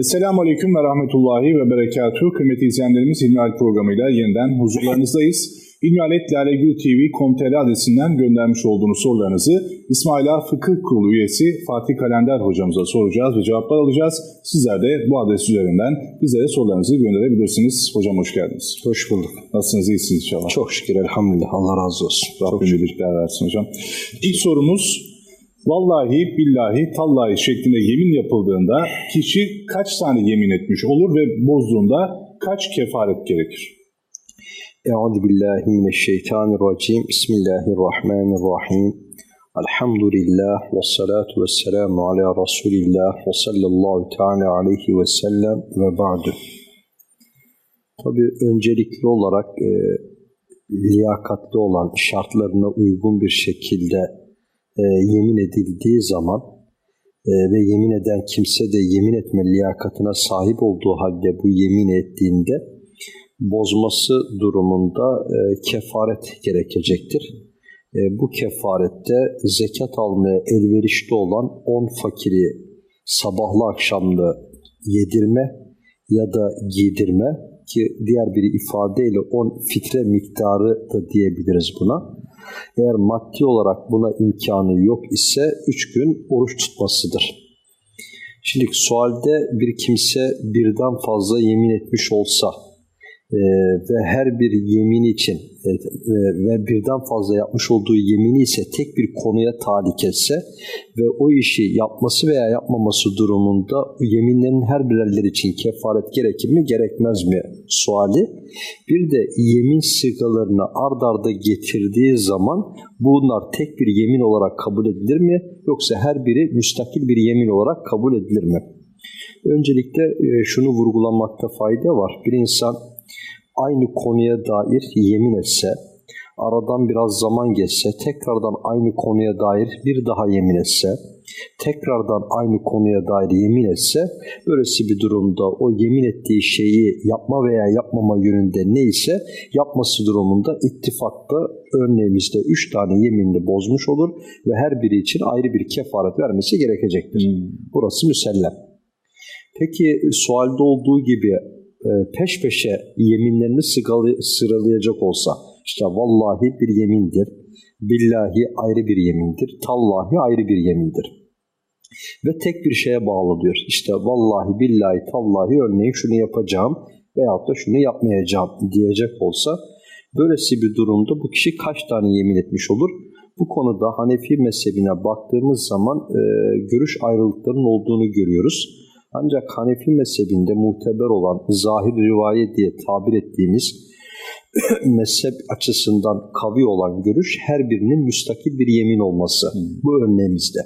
Esselamu Aleyküm ve Rahmetullahi ve Berekatuhu. Kıymetli izleyenlerimiz İlmihal programıyla yeniden huzurlarınızdayız. İlmihaletlalegültv.com.tr adresinden göndermiş olduğunuz sorularınızı İsmaila Fıkıh Kurulu üyesi Fatih Kalender hocamıza soracağız ve cevaplar alacağız. Sizler de bu adres üzerinden bizlere sorularınızı gönderebilirsiniz. Hocam hoş geldiniz. Hoş bulduk. Nasılsınız? İyisiniz inşallah. Çok şükür elhamdülillah. Allah razı olsun. Rabbim iyilikler versin hocam. İlk sorumuz Vallahi, billahi, tallahi şeklinde yemin yapıldığında kişi kaç tane yemin etmiş olur ve bozduğunda kaç kefaret gerekir? Euzu billahi mineşşeytanirracim. Bismillahirrahmanirrahim. Elhamdülillah ve salatu ve selamu ala Resulillah ve sallallahu teala aleyhi ve sellem ve ba'du. Tabi öncelikli olarak e, liyakatli olan şartlarına uygun bir şekilde e, yemin edildiği zaman e, ve yemin eden kimse de yemin etme liyakatına sahip olduğu halde bu yemin ettiğinde bozması durumunda e, kefaret gerekecektir. E, bu kefarette zekat almaya elverişli olan 10 fakiri sabahlı akşamlı yedirme ya da giydirme ki diğer bir ifadeyle 10 fitre miktarı da diyebiliriz buna. Eğer maddi olarak buna imkanı yok ise 3 gün oruç tutmasıdır. Şimdi sualde bir kimse birden fazla yemin etmiş olsa e, ve her bir yemin için e, ve birden fazla yapmış olduğu yemini ise tek bir konuya talik etse ve o işi yapması veya yapmaması durumunda yeminlerin her birerleri için kefaret gerekir mi gerekmez mi suali. Bir de yemin sigalarını ard arda getirdiği zaman bunlar tek bir yemin olarak kabul edilir mi yoksa her biri müstakil bir yemin olarak kabul edilir mi? Öncelikle e, şunu vurgulamakta fayda var. Bir insan aynı konuya dair yemin etse, aradan biraz zaman geçse, tekrardan aynı konuya dair bir daha yemin etse, tekrardan aynı konuya dair yemin etse, böylesi bir durumda o yemin ettiği şeyi yapma veya yapmama yönünde neyse yapması durumunda ittifakta örneğimizde üç tane yeminini bozmuş olur ve her biri için ayrı bir kefaret vermesi gerekecektir. Hmm. Burası müsellem. Peki sualde olduğu gibi peş peşe yeminlerini sıralayacak olsa, işte vallahi bir yemindir, billahi ayrı bir yemindir, tallahi ayrı bir yemindir. Ve tek bir şeye bağlı diyor. İşte vallahi, billahi, tallahi örneğin şunu yapacağım veyahut da şunu yapmayacağım diyecek olsa, böylesi bir durumda bu kişi kaç tane yemin etmiş olur? Bu konuda Hanefi mezhebine baktığımız zaman e, görüş ayrılıklarının olduğunu görüyoruz. Ancak Hanefi mezhebinde muteber olan zahir rivayet diye tabir ettiğimiz mezhep açısından kavi olan görüş her birinin müstakil bir yemin olması hmm. bu örneğimizde.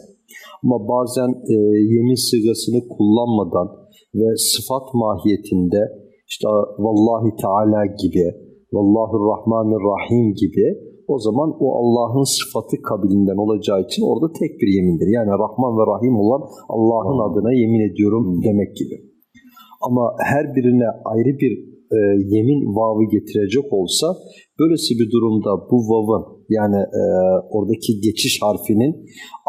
Ama bazen e, yemin sıgasını kullanmadan ve sıfat mahiyetinde işte vallahi teala gibi, vallahü rahmanir gibi o zaman o Allah'ın sıfatı kabilinden olacağı için orada tek bir yemindir. Yani Rahman ve Rahim olan Allah'ın adına yemin ediyorum demek gibi. Ama her birine ayrı bir e, yemin vavı getirecek olsa böylesi bir durumda bu vavın yani e, oradaki geçiş harfinin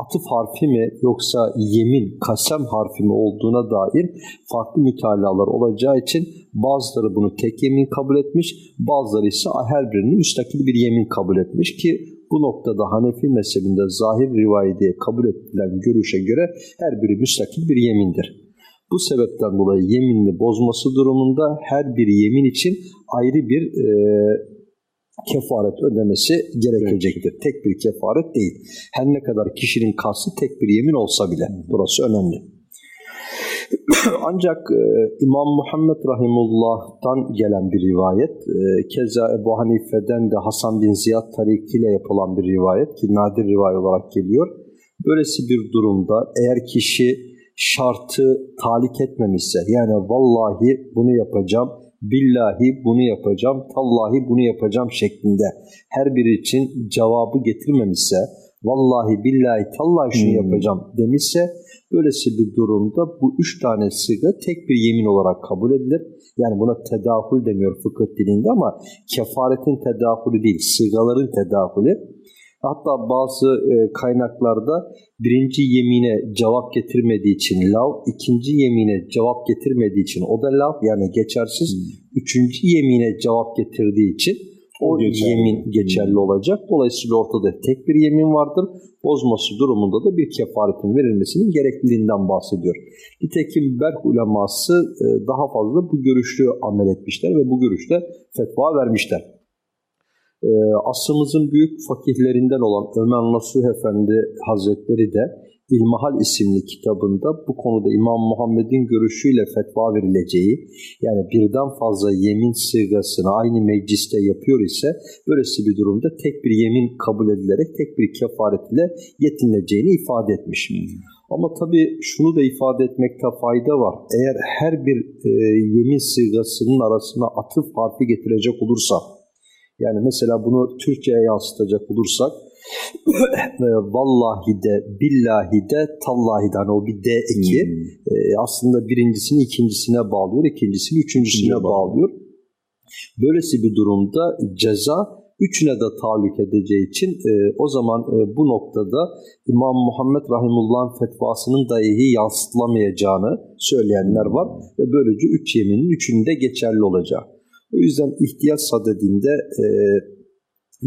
atıf harfi mi yoksa yemin, kasem harfi mi olduğuna dair farklı mütalalar olacağı için bazıları bunu tek yemin kabul etmiş, bazıları ise her birini müstakil bir yemin kabul etmiş ki bu noktada Hanefi mezhebinde zahir rivayetiye kabul edilen görüşe göre her biri müstakil bir yemindir. Bu sebepten dolayı yeminini bozması durumunda her bir yemin için ayrı bir e, kefaret ödemesi gerekecektir. Evet. Tek bir kefaret değil. Her ne kadar kişinin kastı tek bir yemin olsa bile. Burası önemli. Ancak e, İmam Muhammed Rahimullah'tan gelen bir rivayet, e, keza Ebu Hanife'den de Hasan bin Ziyad tarikiyle yapılan bir rivayet ki nadir rivayet olarak geliyor. Böylesi bir durumda eğer kişi şartı talik etmemişse yani vallahi bunu yapacağım, billahi bunu yapacağım, tallahi bunu yapacağım şeklinde her biri için cevabı getirmemişse, vallahi billahi tallahi şunu hmm. yapacağım demişse, böylesi bir durumda bu üç tane sıga tek bir yemin olarak kabul edilir. Yani buna tedahül deniyor fıkıh dilinde ama kefaretin tedahülü değil, sıgaların tedahülü. Hatta bazı e, kaynaklarda birinci yemine cevap getirmediği için lav, ikinci yemine cevap getirmediği için o da lav yani geçersiz. Üçüncü yemine cevap getirdiği için o, O geçerli. yemin geçerli olacak. Dolayısıyla ortada tek bir yemin vardır. Bozması durumunda da bir kefaretin verilmesinin gerekliliğinden bahsediyor. Nitekim Berk uleması e, daha fazla bu görüşlü amel etmişler ve bu görüşte fetva vermişler. E, asrımızın büyük fakihlerinden olan Ömer Nasuh Efendi Hazretleri de İlmihal isimli kitabında bu konuda İmam Muhammed'in görüşüyle fetva verileceği yani birden fazla yemin sırgasını aynı mecliste yapıyor ise böylesi bir durumda tek bir yemin kabul edilerek tek bir kefaret ile yetinileceğini ifade etmiş. Ama tabii şunu da ifade etmekte fayda var. Eğer her bir e, yemin sırgasının arasına atıf harfi getirecek olursa yani mesela bunu Türkçe'ye yansıtacak olursak e, vallahi de, billahi de, tallahi de hani o bir de eki e, aslında birincisini ikincisine bağlıyor, ikincisini üçüncüsüne bağlıyor. Böylesi bir durumda ceza üçüne de tahallük edeceği için e, o zaman e, bu noktada İmam Muhammed Rahimullah'ın fetvasının dahi yansıtılamayacağını söyleyenler var ve böylece üç yeminin üçünde geçerli olacak. O yüzden ihtiyaç sadedinde e,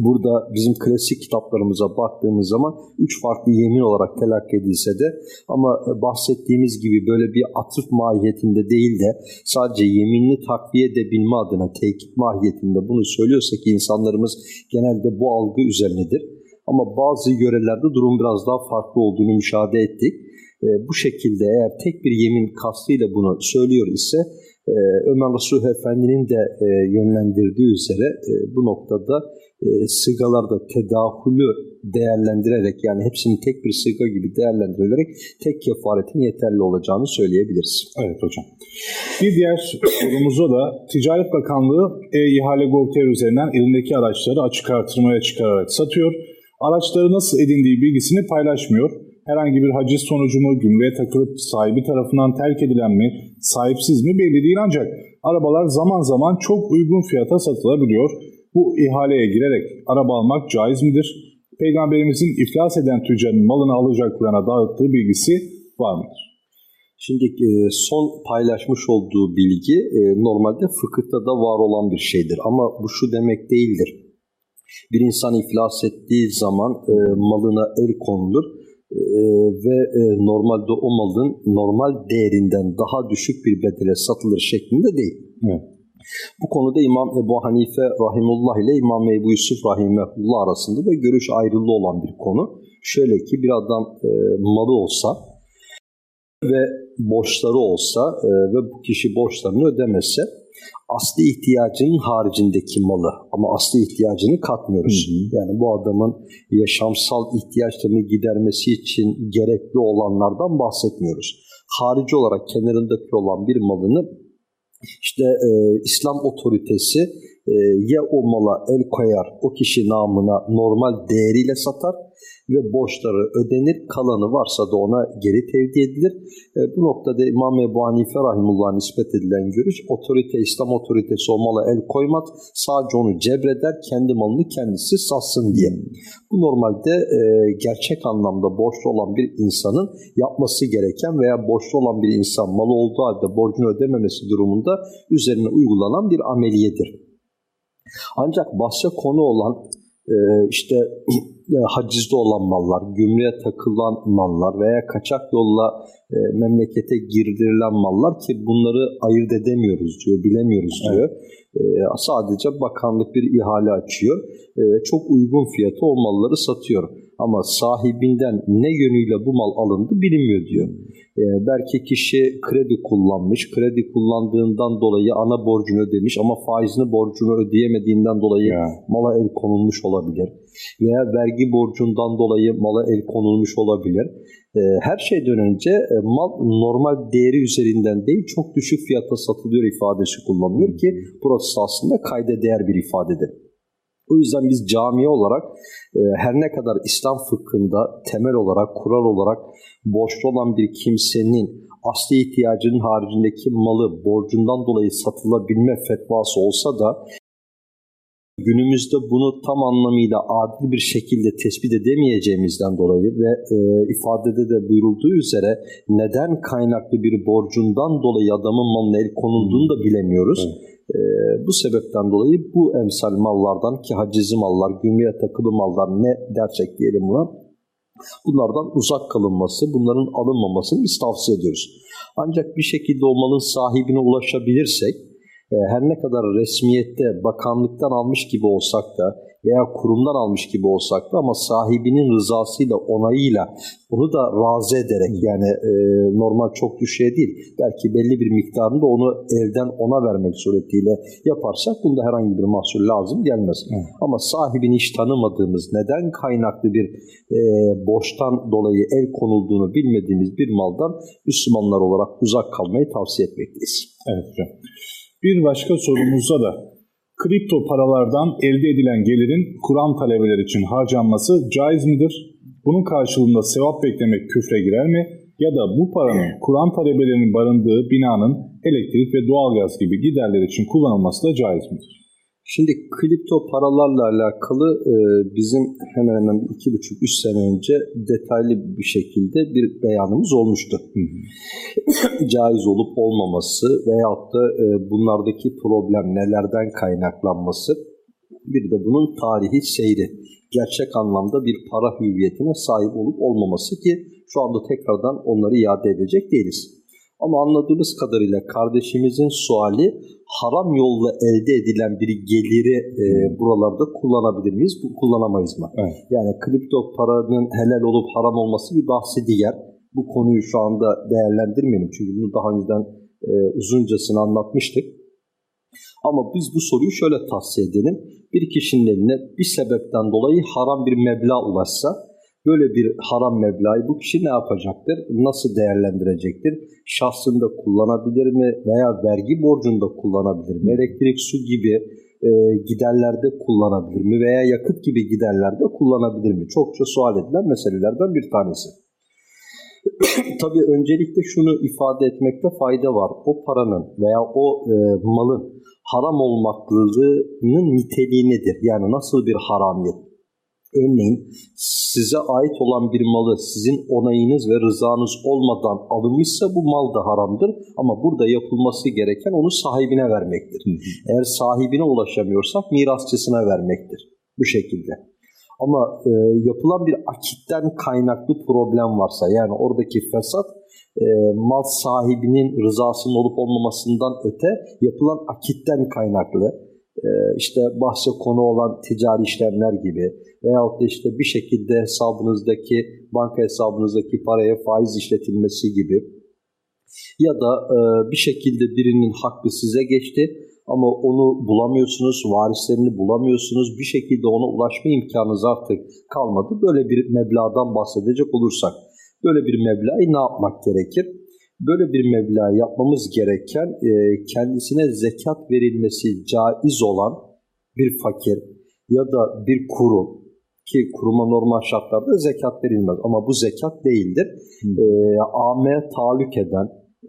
burada bizim klasik kitaplarımıza baktığımız zaman üç farklı yemin olarak telakki edilse de ama bahsettiğimiz gibi böyle bir atıf mahiyetinde değil de sadece yeminli takviye edebilme adına tekit mahiyetinde bunu söylüyorsa ki insanlarımız genelde bu algı üzerinedir. Ama bazı yörelerde durum biraz daha farklı olduğunu müşahede ettik. E, bu şekilde eğer tek bir yemin kastıyla bunu söylüyor ise e, Ömer Resul Efendi'nin de e, yönlendirdiği üzere e, bu noktada e, sıgalarda tedahülü değerlendirerek yani hepsini tek bir sıga gibi değerlendirilerek tek kefaretin yeterli olacağını söyleyebiliriz. Evet hocam. Bir diğer sorumuza da Ticaret Bakanlığı e-ihale Gov.tr üzerinden elindeki araçları açık artırmaya çıkararak satıyor. Araçları nasıl edindiği bilgisini paylaşmıyor. Herhangi bir haciz sonucu mu, gümrüğe takılıp sahibi tarafından terk edilen mi, sahipsiz mi belli değil ancak arabalar zaman zaman çok uygun fiyata satılabiliyor. Bu ihaleye girerek araba almak caiz midir? Peygamberimizin iflas eden tüccarın malını alacaklarına dağıttığı bilgisi var mıdır? Şimdi e, son paylaşmış olduğu bilgi e, normalde fıkıhta da var olan bir şeydir. Ama bu şu demek değildir. Bir insan iflas ettiği zaman e, malına el konulur e, ve e, normalde o malın normal değerinden daha düşük bir bedele satılır şeklinde değil. Evet. Bu konuda İmam Ebu Hanife Rahimullah ile İmam Ebu Yusuf Rahimullah arasında da görüş ayrılığı olan bir konu. Şöyle ki bir adam e, malı olsa ve borçları olsa e, ve bu kişi borçlarını ödemese asli ihtiyacının haricindeki malı ama asli ihtiyacını katmıyoruz. Hı hı. Yani bu adamın yaşamsal ihtiyaçlarını gidermesi için gerekli olanlardan bahsetmiyoruz. Harici olarak kenarındaki olan bir malını işte e, İslam otoritesi e, ya o mala el koyar, o kişi namına normal değeriyle satar ve borçları ödenir, kalanı varsa da ona geri tevdi edilir. E, bu noktada İmam Ebu Hanife Rahimullah'a nispet edilen görüş, otorite, İslam otoritesi o mala el koymaz, sadece onu cebreder, kendi malını kendisi satsın diye. Bu normalde e, gerçek anlamda borçlu olan bir insanın yapması gereken veya borçlu olan bir insan malı olduğu halde borcunu ödememesi durumunda üzerine uygulanan bir ameliyedir. Ancak bahse konu olan işte e, hacizde olan mallar, gümrüğe takılan mallar veya kaçak yolla e, memlekete girdirilen mallar ki bunları ayırt edemiyoruz diyor, bilemiyoruz diyor. E, sadece bakanlık bir ihale açıyor e, ve çok uygun fiyata o malları satıyor. Ama sahibinden ne yönüyle bu mal alındı bilinmiyor diyor. E, belki kişi kredi kullanmış, kredi kullandığından dolayı ana borcunu ödemiş ama faizini borcunu ödeyemediğinden dolayı Ya. mala el konulmuş olabilir. Veya vergi borcundan dolayı mala el konulmuş olabilir. E, her şeyden önce e, mal normal değeri üzerinden değil çok düşük fiyata satılıyor ifadesi kullanılıyor ki burası aslında kayda değer bir ifadedir. O yüzden biz camiye olarak e, her ne kadar İslam fıkhında temel olarak, kural olarak borçlu olan bir kimsenin asli ihtiyacının haricindeki malı borcundan dolayı satılabilme fetvası olsa da Günümüzde bunu tam anlamıyla adil bir şekilde tespit edemeyeceğimizden dolayı ve e, ifadede de buyurulduğu üzere neden kaynaklı bir borcundan dolayı adamın malına el konulduğunu da bilemiyoruz. E, bu sebepten dolayı bu emsal mallardan ki hacizi mallar, gümrüğe takılı mallar ne dersek diyelim buna bunlardan uzak kalınması, bunların alınmamasını biz tavsiye ediyoruz. Ancak bir şekilde o malın sahibine ulaşabilirsek her ne kadar resmiyette bakanlıktan almış gibi olsak da veya kurumdan almış gibi olsak da ama sahibinin rızasıyla, onayıyla onu da razı ederek yani e, normal çok düşüğe değil belki belli bir miktarında onu elden ona vermek suretiyle yaparsak bunda herhangi bir mahsur lazım gelmez. Evet. Ama sahibini hiç tanımadığımız, neden kaynaklı bir e, borçtan dolayı el konulduğunu bilmediğimiz bir maldan Müslümanlar olarak uzak kalmayı tavsiye etmekteyiz. Evet hocam. Bir başka sorumuzda da kripto paralardan elde edilen gelirin Kur'an talebeler için harcanması caiz midir? Bunun karşılığında sevap beklemek küfre girer mi? Ya da bu paranın Kur'an talebelerinin barındığı binanın elektrik ve doğalgaz gibi giderler için kullanılması da caiz midir? Şimdi kripto paralarla alakalı e, bizim hemen hemen bir iki buçuk üç sene önce detaylı bir şekilde bir beyanımız olmuştu. Hı hı. Caiz olup olmaması veyahut da e, bunlardaki problem nelerden kaynaklanması bir de bunun tarihi seyri. Gerçek anlamda bir para hüviyetine sahip olup olmaması ki şu anda tekrardan onları iade edecek değiliz. Ama anladığımız kadarıyla kardeşimizin suali haram yolla elde edilen bir geliri e, buralarda kullanabilir miyiz, bu kullanamayız mı? Evet. Yani kripto paranın helal olup haram olması bir bahsi diğer. Bu konuyu şu anda değerlendirmeyelim çünkü bunu daha önceden e, uzuncasını anlatmıştık. Ama biz bu soruyu şöyle tahsiye edelim. Bir kişinin eline bir sebepten dolayı haram bir meblağ ulaşsa Böyle bir haram meblağı bu kişi ne yapacaktır? Nasıl değerlendirecektir? Şahsında kullanabilir mi? Veya vergi borcunda kullanabilir mi? Elektrik, su gibi e, giderlerde kullanabilir mi? Veya yakıt gibi giderlerde kullanabilir mi? Çokça sual edilen meselelerden bir tanesi. Tabii öncelikle şunu ifade etmekte fayda var. O paranın veya o e, malın haram olmaklılığının niteliği nedir? Yani nasıl bir haramiyet? Örneğin size ait olan bir malı sizin onayınız ve rızanız olmadan alınmışsa bu mal da haramdır. Ama burada yapılması gereken onu sahibine vermektir. Hı hı. Eğer sahibine ulaşamıyorsak mirasçısına vermektir. Bu şekilde. Ama e, yapılan bir akitten kaynaklı problem varsa yani oradaki fesat e, mal sahibinin rızasının olup olmamasından öte yapılan akitten kaynaklı işte bahse konu olan ticari işlemler gibi veyahut da işte bir şekilde hesabınızdaki banka hesabınızdaki paraya faiz işletilmesi gibi ya da e, bir şekilde birinin hakkı size geçti ama onu bulamıyorsunuz, varislerini bulamıyorsunuz, bir şekilde ona ulaşma imkanınız artık kalmadı. Böyle bir meblağdan bahsedecek olursak, böyle bir meblağı ne yapmak gerekir? Böyle bir meblağı yapmamız gereken e, kendisine zekat verilmesi caiz olan bir fakir ya da bir kurum. Ki kuruma normal şartlarda zekat verilmez ama bu zekat değildir. E, AM'ye tahallük eden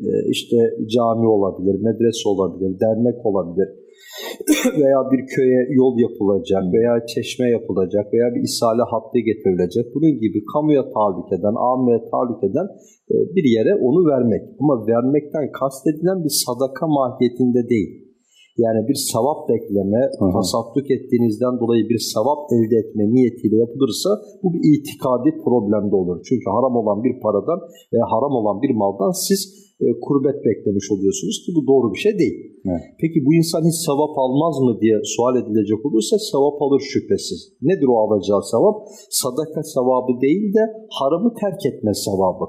e, işte cami olabilir, medrese olabilir, dernek olabilir veya bir köye yol yapılacak veya çeşme yapılacak veya bir isale hattı getirilecek. Bunun gibi kamuya tahallük eden, AM'ye tahallük eden e, bir yere onu vermek. Ama vermekten kastedilen bir sadaka mahiyetinde değil. Yani bir sevap bekleme, hı. tasadduk ettiğinizden dolayı bir sevap elde etme niyetiyle yapılırsa bu bir itikadi problemde olur. Çünkü haram olan bir paradan veya haram olan bir maldan siz e, kurbet beklemiş oluyorsunuz ki bu doğru bir şey değil. Evet. Peki bu insan hiç sevap almaz mı diye sual edilecek olursa sevap alır şüphesiz. Nedir o alacağı sevap? Sadaka sevabı değil de haramı terk etme sevabı.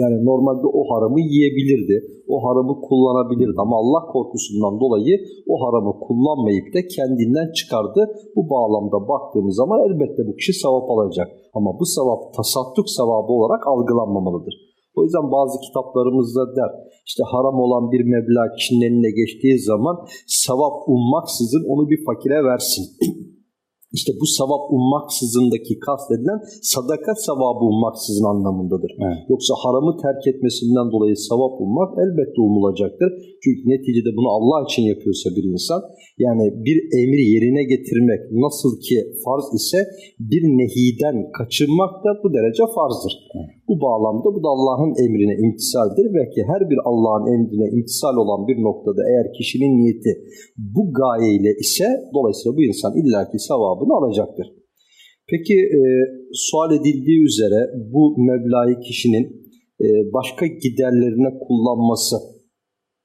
Yani normalde o haramı yiyebilirdi, o haramı kullanabilirdi ama Allah korkusundan dolayı o haramı kullanmayıp da kendinden çıkardı. Bu bağlamda baktığımız zaman elbette bu kişi sevap alacak. Ama bu sevap tasadduk sevabı olarak algılanmamalıdır. O yüzden bazı kitaplarımızda der, işte haram olan bir meblağ kişinin eline geçtiği zaman sevap ummaksızın onu bir fakire versin. İşte bu sevap ummaksızındaki kastedilen sadaka sevabı ummaksızın anlamındadır. Evet. Yoksa haramı terk etmesinden dolayı sevap ummak elbette umulacaktır. Çünkü neticede bunu Allah için yapıyorsa bir insan yani bir emri yerine getirmek nasıl ki farz ise bir nehiden kaçınmak da bu derece farzdır. Bu bağlamda bu da Allah'ın emrine imtisaldir ve ki her bir Allah'ın emrine imtisal olan bir noktada eğer kişinin niyeti bu gayeyle ise dolayısıyla bu insan illaki sevabını alacaktır. Peki e, sual edildiği üzere bu meblağı kişinin e, başka giderlerine kullanması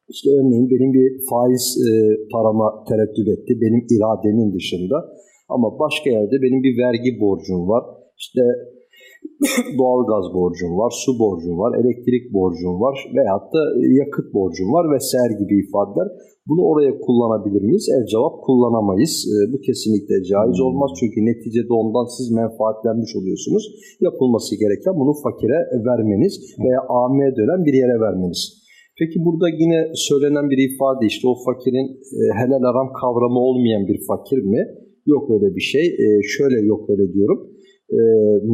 işte örneğin benim bir faiz e, parama tereddüt etti benim irademin dışında ama başka yerde benim bir vergi borcum var. İşte doğalgaz borcum var, su borcum var, elektrik borcum var veyahut da yakıt borcum var vesaire gibi ifadeler. Bunu oraya kullanabilir miyiz? El cevap kullanamayız. E, bu kesinlikle caiz olmaz çünkü neticede ondan siz menfaatlenmiş oluyorsunuz. Yapılması gereken bunu fakire vermeniz veya AM'ye dönen bir yere vermeniz. Peki burada yine söylenen bir ifade işte o fakirin e, helal aram kavramı olmayan bir fakir mi? Yok öyle bir şey. E, şöyle yok öyle diyorum. E,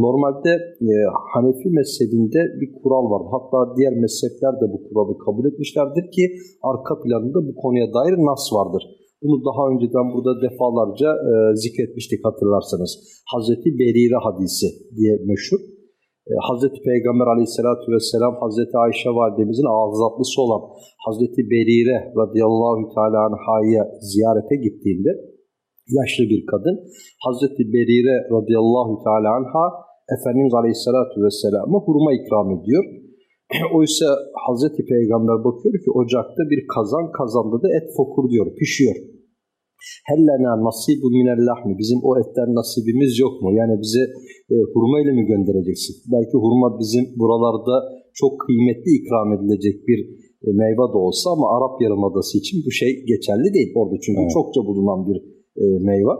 normalde e, Hanefi mezhebinde bir kural var. Hatta diğer mezhepler de bu kuralı kabul etmişlerdir ki arka planında bu konuya dair nas vardır. Bunu daha önceden burada defalarca e, zikretmiştik hatırlarsanız. Hazreti Berire hadisi diye meşhur. E, Hazreti Peygamber aleyhissalatü vesselam Hazreti Ayşe validemizin ağızatlısı olan Hazreti Berire radıyallahu teala anhaya ziyarete gittiğinde yaşlı bir kadın Hazreti Berire radıyallahu teala anha Efendimiz aleyhissalatü vesselama hurma ikram ediyor. Oysa Hazreti Peygamber bakıyor ki ocakta bir kazan kazanda da et fokur diyor, pişiyor. Hellena nasibu minel lahmi. Bizim o etten nasibimiz yok mu? Yani bize e, hurma ile mi göndereceksin? Belki hurma bizim buralarda çok kıymetli ikram edilecek bir e, meyve de olsa ama Arap Yarımadası için bu şey geçerli değil orada. Çünkü Evet. çokça bulunan bir e, meyve.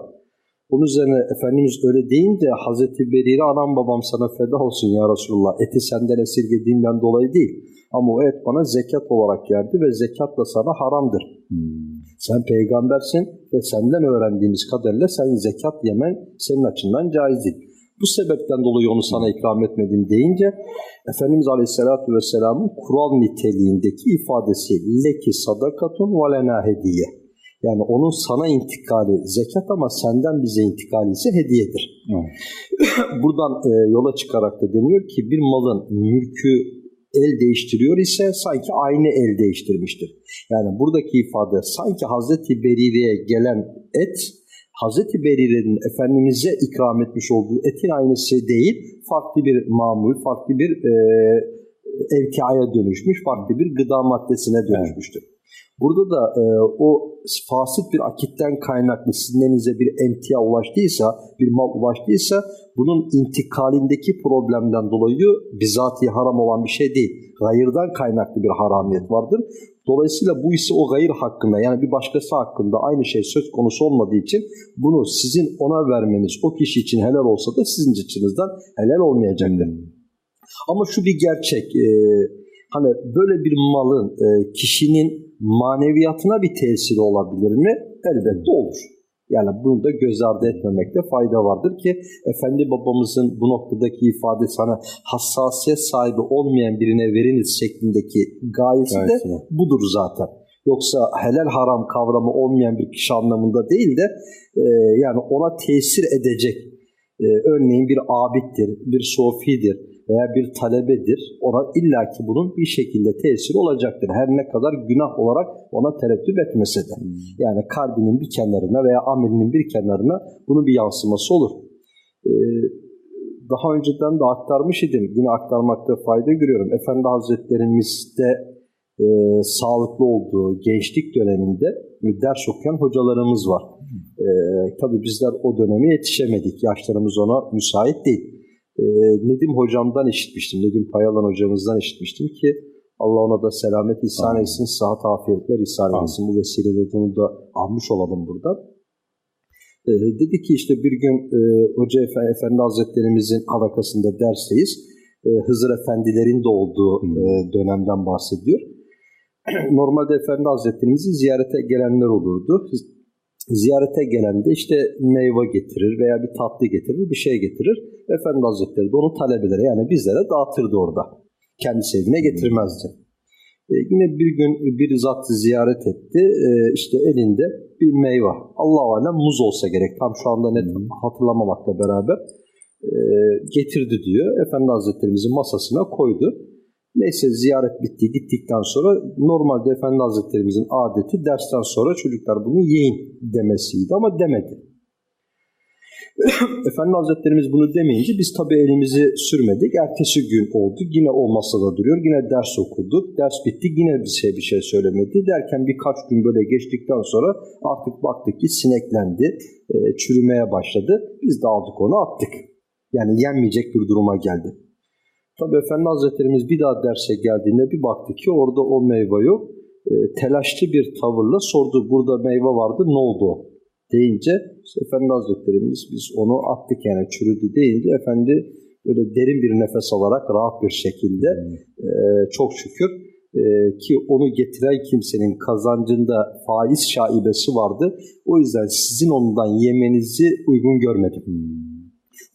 Bunun üzerine Efendimiz öyle deyince Hazreti Berire anam babam sana feda olsun ya Resulullah. Eti senden esirgediğimden dolayı değil. Ama o et bana zekat olarak geldi ve zekat da sana haramdır. Hmm. Sen peygambersin ve senden öğrendiğimiz kadarıyla sen zekat yemen senin açından caiz değil. Bu sebepten dolayı onu sana ikram etmedim deyince Efendimiz Aleyhisselatü Vesselam'ın kural niteliğindeki ifadesi leki sadakatun ve lena hediye. Yani onun sana intikali zekat ama senden bize intikali ise hediyedir. Evet. Buradan e, yola çıkarak da deniyor ki bir malın mülkü el değiştiriyor ise sanki aynı el değiştirmiştir. Yani buradaki ifade sanki Hazreti Berire'ye gelen et Hazreti Berire'nin Efendimiz'e ikram etmiş olduğu etin aynısı değil, farklı bir mamul, farklı bir e, evkaya dönüşmüş, farklı bir gıda maddesine dönüşmüştür. Burada da e, o fasit bir akitten kaynaklı sizin bir emtia ulaştıysa, bir mal ulaştıysa bunun intikalindeki problemden dolayı bizatihi haram olan bir şey değil. Gayırdan kaynaklı bir haramiyet vardır. Dolayısıyla bu ise o gayır hakkında yani bir başkası hakkında aynı şey söz konusu olmadığı için bunu sizin ona vermeniz o kişi için helal olsa da sizin açınızdan helal olmayacaktır. Ama şu bir gerçek, e, hani böyle bir malın e, kişinin maneviyatına bir tesiri olabilir mi? Elbette olur. Yani bunu da göz ardı etmemekte fayda vardır ki Efendi babamızın bu noktadaki ifade sana hassasiyet sahibi olmayan birine veriniz şeklindeki gayesi de Gayesi var. budur zaten. Yoksa helal haram kavramı olmayan bir kişi anlamında değil de e, yani ona tesir edecek e, örneğin bir abittir, bir sofidir veya bir talebedir. Ona illaki bunun bir şekilde tesiri olacaktır. Her ne kadar günah olarak ona tereddüt etmese de. Yani kalbinin bir kenarına veya amelinin bir kenarına bunun bir yansıması olur. E, daha önceden de aktarmış idim. Yine aktarmakta fayda görüyorum. Efendi Hazretlerimizde e, sağlıklı olduğu gençlik döneminde ders okuyan hocalarımız var. E, tabii bizler o döneme yetişemedik. Yaşlarımız ona müsait değil. E, Nedim hocamdan işitmiştim. Nedim Payalan hocamızdan işitmiştim ki Allah ona da selamet ihsan Amin. etsin, sıhhat afiyetler ihsan Amin. etsin. Bu vesileyle bunu da almış olalım burada. E, dedi ki işte bir gün e, Hoca Efe- Efendi Hazretlerimizin halakasında dersteyiz. E, Hızır Efendilerin de olduğu e, dönemden bahsediyor. Normalde Efendi Hazretlerimizi ziyarete gelenler olurdu. Ziyarete gelen de işte meyve getirir veya bir tatlı getirir, bir şey getirir. Efendi Hazretleri de onu talebelere yani bizlere dağıtırdı orada. Kendisi evine getirmezdi. E, yine bir gün bir zat ziyaret etti. E, işte elinde bir meyve. Allah-u Alem muz olsa gerek. Tam şu anda net hatırlamamakla beraber e, getirdi diyor. Efendi Hazretlerimizin masasına koydu. Neyse ziyaret bitti gittikten sonra normalde Efendi Hazretlerimizin adeti dersten sonra çocuklar bunu yiyin demesiydi ama demedi. Efendi Hazretlerimiz bunu demeyince biz tabi elimizi sürmedik. Ertesi gün oldu. Yine o masada duruyor. Yine ders okuduk. Ders bitti. Yine bir şey bir şey söylemedi. Derken birkaç gün böyle geçtikten sonra artık baktık ki sineklendi. E, çürümeye başladı. Biz de aldık onu attık. Yani yenmeyecek bir duruma geldi. Tabi Efendi Hazretlerimiz bir daha derse geldiğinde bir baktı ki orada o meyve yok. E, telaşlı bir tavırla sordu burada meyve vardı ne oldu o? deyince işte Efendi Hazretlerimiz biz onu attık yani çürüdü deyince Efendi böyle derin bir nefes alarak rahat bir şekilde e, çok şükür e, ki onu getiren kimsenin kazancında faiz şaibesi vardı. O yüzden sizin ondan yemenizi uygun görmedim.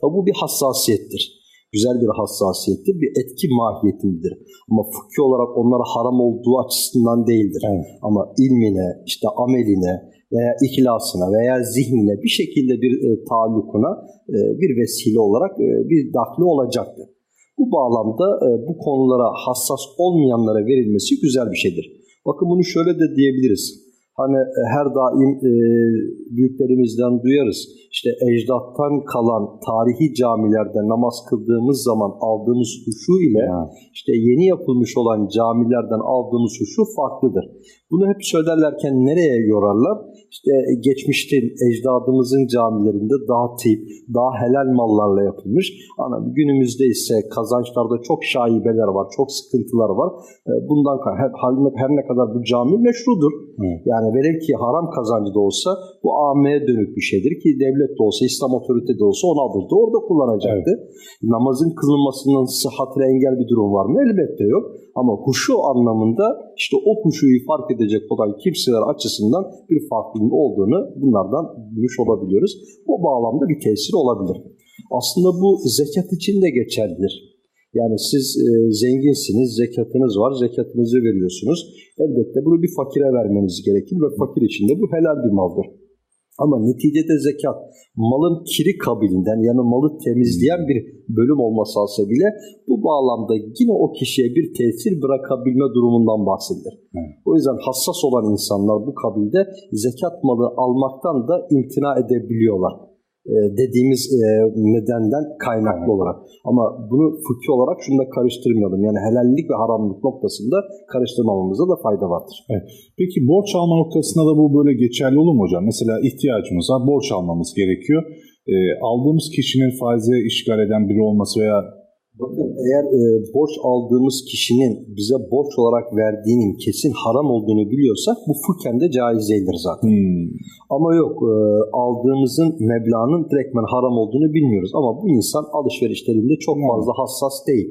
Tabi bu bir hassasiyettir. Güzel bir hassasiyettir, bir etki mahiyetindedir. Ama fıkhi olarak onlara haram olduğu açısından değildir. Evet. Ama ilmine, işte ameline veya ihlasına veya zihnine bir şekilde bir e, taallukuna e, bir vesile olarak e, bir dahli olacaktır. Bu bağlamda e, bu konulara hassas olmayanlara verilmesi güzel bir şeydir. Bakın bunu şöyle de diyebiliriz. Hani e, her daim e, büyüklerimizden duyarız. İşte ecdattan kalan tarihi camilerde namaz kıldığımız zaman aldığımız huşu ile Ya. işte yeni yapılmış olan camilerden aldığımız huşu farklıdır. Bunu hep söylerlerken nereye yorarlar? İşte geçmişte ecdadımızın camilerinde daha tip, daha helal mallarla yapılmış. Ama günümüzde ise kazançlarda çok şaibeler var, çok sıkıntılar var. E, Bundan her, her- ne kadar bu cami meşrudur. Evet. Yani velev ki haram kazancı da olsa bu ameye dönük bir şeydir ki devlet de olsa, İslam otorite de olsa onu alırdı. Orada kullanacaktı. Namazın kılınmasının sıhhatine engel bir durum var mı? Elbette yok. Ama huşu anlamında işte o huşuyu fark edecek olan kimseler açısından bir farklılığın olduğunu bunlardan duymuş olabiliyoruz. Bu bağlamda bir tesir olabilir. Aslında bu zekat için de geçerlidir. Yani siz e, zenginsiniz, zekatınız var, zekatınızı veriyorsunuz. Elbette bunu bir fakire vermeniz gerekir ve fakir için de bu helal bir maldır. Ama neticede zekat malın kiri kabilinden yani malı temizleyen bir bölüm olması hasebiyle bu bağlamda yine o kişiye bir tesir bırakabilme durumundan bahsedilir. Evet. O yüzden hassas olan insanlar bu kabilde zekat malı almaktan da imtina edebiliyorlar. Ee, dediğimiz e, nedenden kaynaklı Evet. olarak. Ama bunu fıkhi olarak şunu da karıştırmayalım. Yani helallik ve haramlık noktasında karıştırmamamızda da fayda vardır. Peki borç alma noktasında da bu böyle geçerli olur mu hocam? Mesela ihtiyacımız var, borç almamız gerekiyor. E, aldığımız kişinin faize işgal eden biri olması veya Bakın eğer e, borç aldığımız kişinin bize borç olarak verdiğinin kesin haram olduğunu biliyorsak bu fıkhen de caiz değildir zaten. hmm, Ama yok e, aldığımızın meblağının direktmen haram olduğunu bilmiyoruz. Ama bu insan alışverişlerinde çok Yani. fazla hassas değil.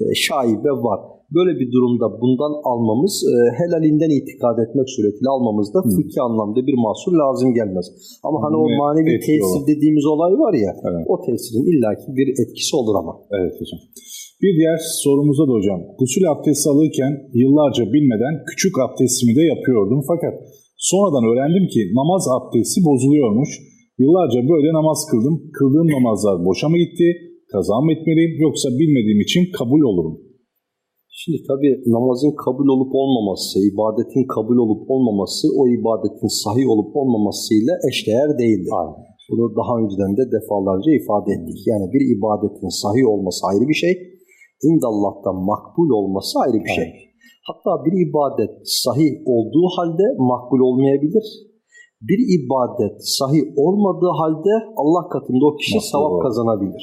E, şaibe var. Böyle bir durumda bundan almamız e, helalinden itikad etmek suretiyle almamız da Hı. fıkhi anlamda bir mahsur lazım gelmez. Ama hani o manevi etki tesir olur. dediğimiz olay var ya Evet. o tesirin illaki bir etkisi olur ama. Evet hocam. Bir diğer sorumuza da hocam. Gusül abdesti alırken yıllarca bilmeden küçük abdestimi de yapıyordum. Fakat sonradan öğrendim ki namaz abdesti bozuluyormuş. Yıllarca böyle namaz kıldım. Kıldığım namazlar boşa mı gitti? Kaza mı etmeliyim yoksa bilmediğim için kabul olur mu? Şimdi tabii namazın kabul olup olmaması, ibadetin kabul olup olmaması o ibadetin sahih olup olmamasıyla eşdeğer değildir. Bunu daha önceden de defalarca ifade ettik. Yani bir ibadetin sahih olması ayrı bir şey, indallah'tan makbul olması ayrı bir şey. Hatta bir ibadet sahih olduğu halde makbul olmayabilir. Bir ibadet sahih olmadığı halde Allah katında o kişi Makbul sevap olur. kazanabilir.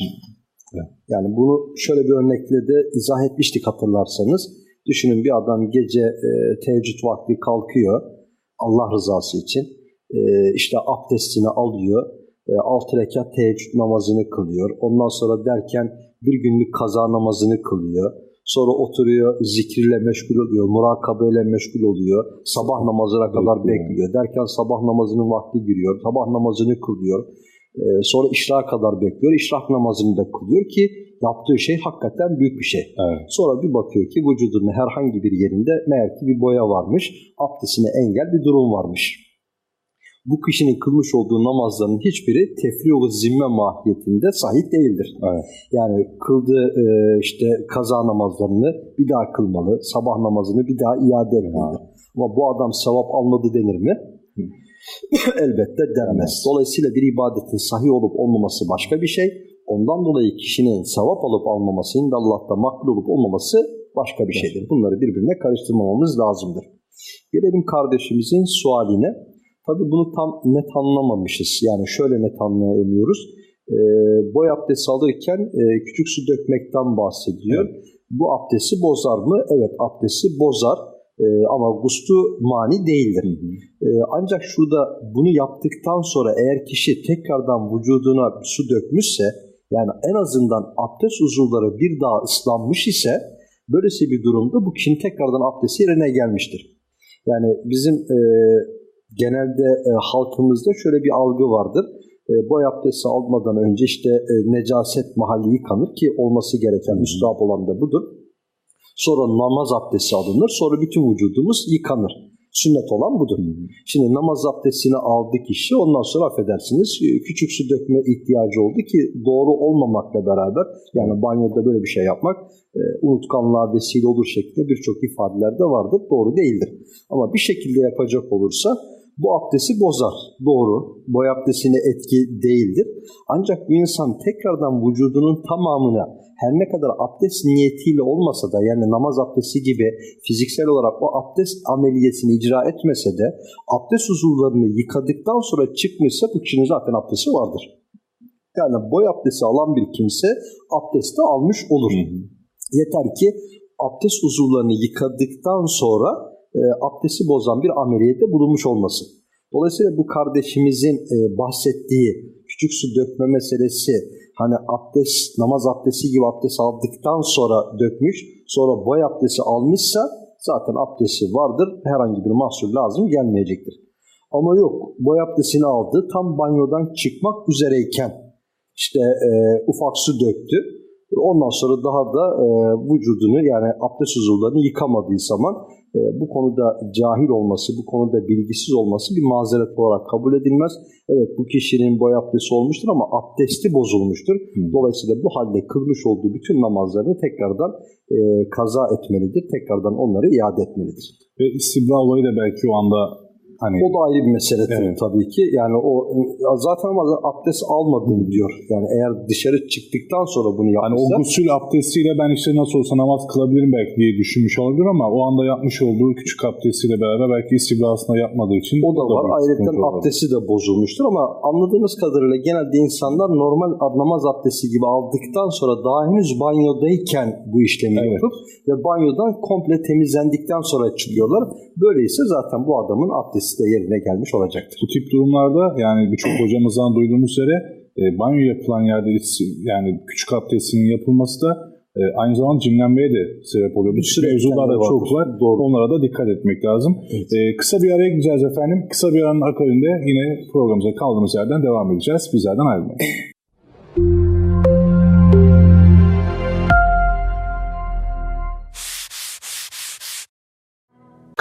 Yani bunu şöyle bir örnekle de izah etmiştik hatırlarsanız. Düşünün bir adam gece e, teheccüd vakti kalkıyor Allah rızası için. E, işte abdestini alıyor. E, altı rekat teheccüd namazını kılıyor. Ondan sonra derken bir günlük kaza namazını kılıyor. Sonra oturuyor, zikirle meşgul oluyor, murakabeyle meşgul oluyor. Sabah namazına kadar bekliyor. Derken sabah namazının vakti giriyor. Sabah namazını kılıyor. Ee, sonra işrağa kadar bekliyor. İşrak namazını da kılıyor ki yaptığı şey hakikaten büyük bir şey. Evet. Sonra bir bakıyor ki vücudunun herhangi bir yerinde meğer ki bir boya varmış. Abdestine engel bir durum varmış. Bu kişinin kılmış olduğu namazların hiçbiri tefriğu zimme mahiyetinde sahih değildir. Evet. Yani kıldığı e, işte kaza namazlarını bir daha kılmalı, sabah namazını bir daha iade etmelidir. Ama bu adam sevap almadı denir mi? Elbette denmez. Dolayısıyla bir ibadetin sahih olup olmaması başka bir şey. Ondan dolayı kişinin sevap alıp almaması, Allah'ta makbul olup olmaması başka bir şeydir. Bunları birbirine karıştırmamamız lazımdır. Gelelim kardeşimizin sualine. Tabii bunu tam net anlamamışız. Yani şöyle net anlayamıyoruz. Ee, boy abdesti alırken e, küçük su dökmekten bahsediyor. Bu abdesti bozar mı? Evet abdesti bozar. Ee, ama gustu mani değildir. Ee, ancak şurada bunu yaptıktan sonra eğer kişi tekrardan vücuduna su dökmüşse yani en azından abdest uzuvları bir daha ıslanmış ise böylesi bir durumda bu kişinin tekrardan abdesti yerine gelmiştir. Yani bizim e, genelde e, halkımızda şöyle bir algı vardır. E, boy abdesti almadan önce işte e, necaset mahalli yıkanır ki olması gereken müstahap olan da budur. Sonra namaz abdesti alınır. Sonra bütün vücudumuz yıkanır. Sünnet olan budur. Şimdi namaz abdestini aldı kişi ondan sonra affedersiniz e, küçük su dökme ihtiyacı oldu ki doğru olmamakla beraber yani banyoda böyle bir şey yapmak e, unutkanlığa vesile olur şeklinde birçok ifadeler de vardır. Doğru değildir. Ama bir şekilde yapacak olursa bu abdesti bozar. Doğru. Boy abdestine etki değildir. Ancak bu insan tekrardan vücudunun tamamına her ne kadar abdest niyetiyle olmasa da yani namaz abdesti gibi fiziksel olarak o abdest ameliyesini icra etmese de abdest uzuvlarını yıkadıktan sonra çıkmışsa bu kişinin zaten abdesti vardır. Yani boy abdesti alan bir kimse abdesti almış olur. Yeter ki abdest uzuvlarını yıkadıktan sonra e, abdesti bozan bir ameliyete bulunmuş olması. Dolayısıyla bu kardeşimizin e, bahsettiği küçük su dökme meselesi hani abdest, namaz abdesti gibi abdest aldıktan sonra dökmüş, sonra boy abdesti almışsa zaten abdesti vardır, herhangi bir mahsur lazım gelmeyecektir. Ama yok, boy abdestini aldı, tam banyodan çıkmak üzereyken işte e, ufak su döktü. Ondan sonra daha da e, vücudunu yani abdest uzuvlarını yıkamadığı zaman bu konuda cahil olması, bu konuda bilgisiz olması bir mazeret olarak kabul edilmez. Evet bu kişinin boy abdesti olmuştur ama abdesti bozulmuştur. Dolayısıyla bu halde kılmış olduğu bütün namazlarını tekrardan e, kaza etmelidir. Tekrardan onları iade etmelidir. Ve istibra olayı da belki o anda hani O da ayrı bir mesele Evet. tabii ki. Yani o e, zaten ama abdest almadım diyor. Yani eğer dışarı çıktıktan sonra bunu hani o yapmışsa gusül abdestiyle ben işte nasıl olsa namaz kılabilirim belki diye düşünmüş olabilir ama o anda yapmış olduğu küçük abdestiyle beraber belki istibrasında yapmadığı için o da var. bir Ayrıca sıkıntı olabilir. abdesti de bozulmuştur ama anladığımız kadarıyla genelde insanlar normal namaz abdesti gibi aldıktan sonra daha henüz banyodayken bu işlemi Evet. yapıp ve banyodan komple temizlendikten sonra çıkıyorlar. Böyleyse zaten bu adamın abdesti de yerine gelmiş olacaktır. Bu tip durumlarda yani birçok hocamızdan duyduğumuz üzere e, banyo yapılan yerde yani küçük abdestinin yapılması da e, aynı zamanda cimlenmeye de sebep oluyor. Bu tip mevzular da çok var. Doğru. Onlara da dikkat etmek lazım. E, kısa bir araya gideceğiz efendim. Kısa bir aranın akabinde yine programımıza kaldığımız yerden devam edeceğiz. Bizlerden ayrılmayın.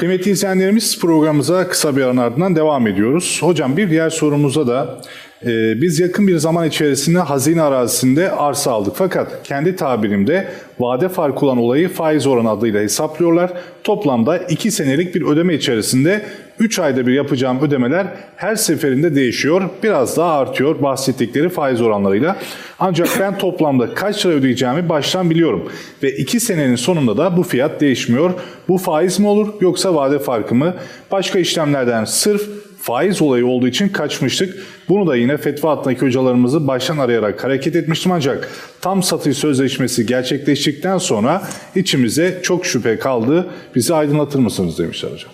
Kıymetli izleyenlerimiz programımıza kısa bir aranın ardından devam ediyoruz. Hocam bir diğer sorumuza da e, biz yakın bir zaman içerisinde hazine arazisinde arsa aldık. Fakat kendi tabirimde vade farkı olan olayı faiz oranı adıyla hesaplıyorlar. Toplamda 2 senelik bir ödeme içerisinde 3 ayda bir yapacağım ödemeler her seferinde değişiyor. Biraz daha artıyor bahsettikleri faiz oranlarıyla. Ancak ben toplamda kaç lira ödeyeceğimi baştan biliyorum. Ve 2 senenin sonunda da bu fiyat değişmiyor. Bu faiz mi olur yoksa vade farkı mı? Başka işlemlerden sırf faiz olayı olduğu için kaçmıştık. Bunu da yine fetva altındaki hocalarımızı baştan arayarak hareket etmiştim ancak tam satış sözleşmesi gerçekleştikten sonra içimize çok şüphe kaldı. Bizi aydınlatır mısınız demişler hocam.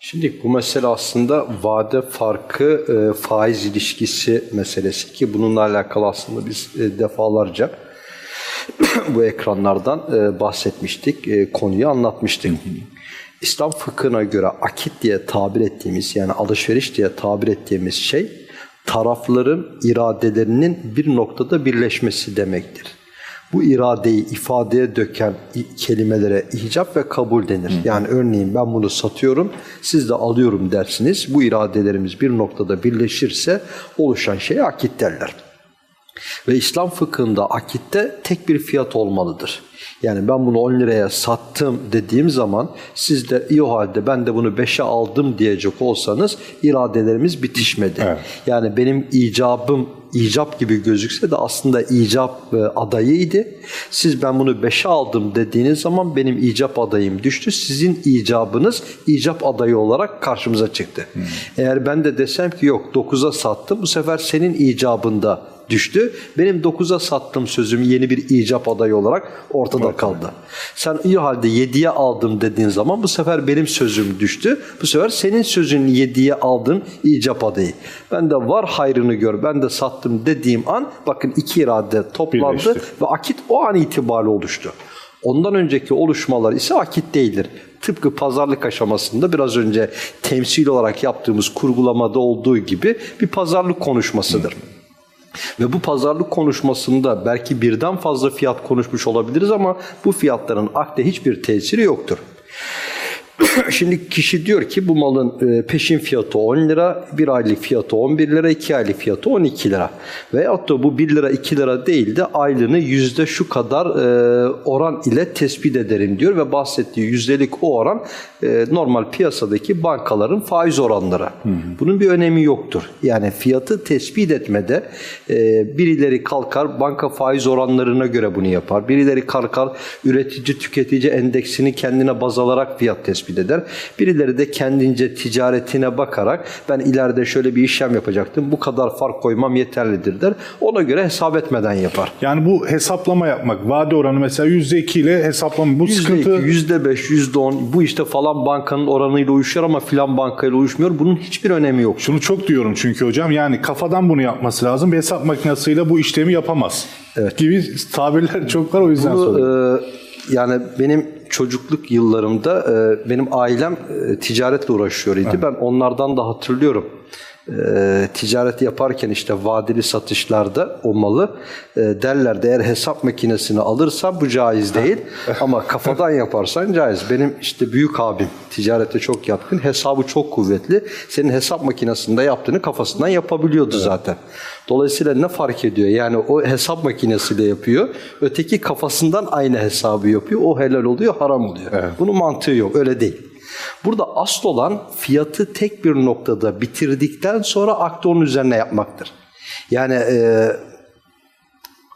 Şimdi bu mesele aslında vade farkı e, faiz ilişkisi meselesi ki bununla alakalı aslında biz e, defalarca bu ekranlardan e, bahsetmiştik, e, konuyu anlatmıştık. İslam fıkhına göre akit diye tabir ettiğimiz yani alışveriş diye tabir ettiğimiz şey tarafların iradelerinin bir noktada birleşmesi demektir. Bu iradeyi ifadeye döken kelimelere icap ve kabul denir. Yani örneğin ben bunu satıyorum, siz de alıyorum dersiniz. Bu iradelerimiz bir noktada birleşirse oluşan şeye akit derler. Ve İslam fıkhında akitte tek bir fiyat olmalıdır. Yani ben bunu 10 liraya sattım dediğim zaman siz de iyi o halde ben de bunu 5'e aldım diyecek olsanız iradelerimiz bitişmedi. Evet. Yani benim icabım icap gibi gözükse de aslında icap e, adayıydı. Siz ben bunu 5'e aldım dediğiniz zaman benim icap adayım düştü. Sizin icabınız icap adayı olarak karşımıza çıktı. Eğer ben de desem ki yok 9'a sattım bu sefer senin icabında düştü. Benim 9'a sattığım sözüm yeni bir icap adayı olarak ortada kaldı. Sen iyi halde 7'ye aldım dediğin zaman bu sefer benim sözüm düştü. Bu sefer senin sözün 7'ye aldın icap adayı. Ben de var hayrını gör ben de sattım dediğim an bakın iki irade toplandı Birleşti. ve akit o an itibariyle oluştu. Ondan önceki oluşmalar ise akit değildir. Tıpkı pazarlık aşamasında biraz önce temsil olarak yaptığımız kurgulamada olduğu gibi bir pazarlık konuşmasıdır. Ve bu pazarlık konuşmasında belki birden fazla fiyat konuşmuş olabiliriz ama bu fiyatların akde hiçbir tesiri yoktur. Şimdi kişi diyor ki bu malın e, peşin fiyatı 10 lira, bir aylık fiyatı 11 lira, iki aylık fiyatı 12 lira. Veyahut da bu 1 lira 2 lira değil de aylığını yüzde şu kadar e, oran ile tespit ederim diyor ve bahsettiği yüzdelik o oran e, normal piyasadaki bankaların faiz oranları. Bunun bir önemi yoktur. Yani fiyatı tespit etmede birileri kalkar banka faiz oranlarına göre bunu yapar. Birileri kalkar üretici tüketici endeksini kendine baz alarak fiyat tespit eder. Birileri de kendince ticaretine bakarak ben ileride şöyle bir işlem yapacaktım. Bu kadar fark koymam yeterlidir der. Ona göre hesap etmeden yapar. Yani bu hesaplama yapmak, vade oranı mesela %2 ile hesaplama bu %2, sıkıntı %5, %10 bu işte falan bankanın oranıyla uyuşuyor ama filan bankayla uyuşmuyor. Bunun hiçbir önemi yok. Şunu çok diyorum çünkü hocam yani kafadan bunu yapması lazım. Bir hesap makinesiyle bu işlemi yapamaz. Gibi tabirler çok var o yüzden Bu, soruyorum. e, yani benim çocukluk yıllarımda e, benim ailem e, ticaretle uğraşıyor idi. Ben onlardan da hatırlıyorum. E, ticaret yaparken işte vadeli satışlarda o malı e, derlerdi eğer hesap makinesini alırsan bu caiz değil ama kafadan yaparsan caiz. Benim işte büyük abim ticarete çok yatkın hesabı çok kuvvetli. Senin hesap makinesinde yaptığını kafasından yapabiliyordu zaten. Dolayısıyla ne fark ediyor? Yani o hesap makinesiyle yapıyor. Öteki kafasından aynı hesabı yapıyor. O helal oluyor, haram oluyor. Bunun mantığı yok. Öyle değil. Burada asıl olan fiyatı tek bir noktada bitirdikten sonra akte üzerine yapmaktır. Yani e,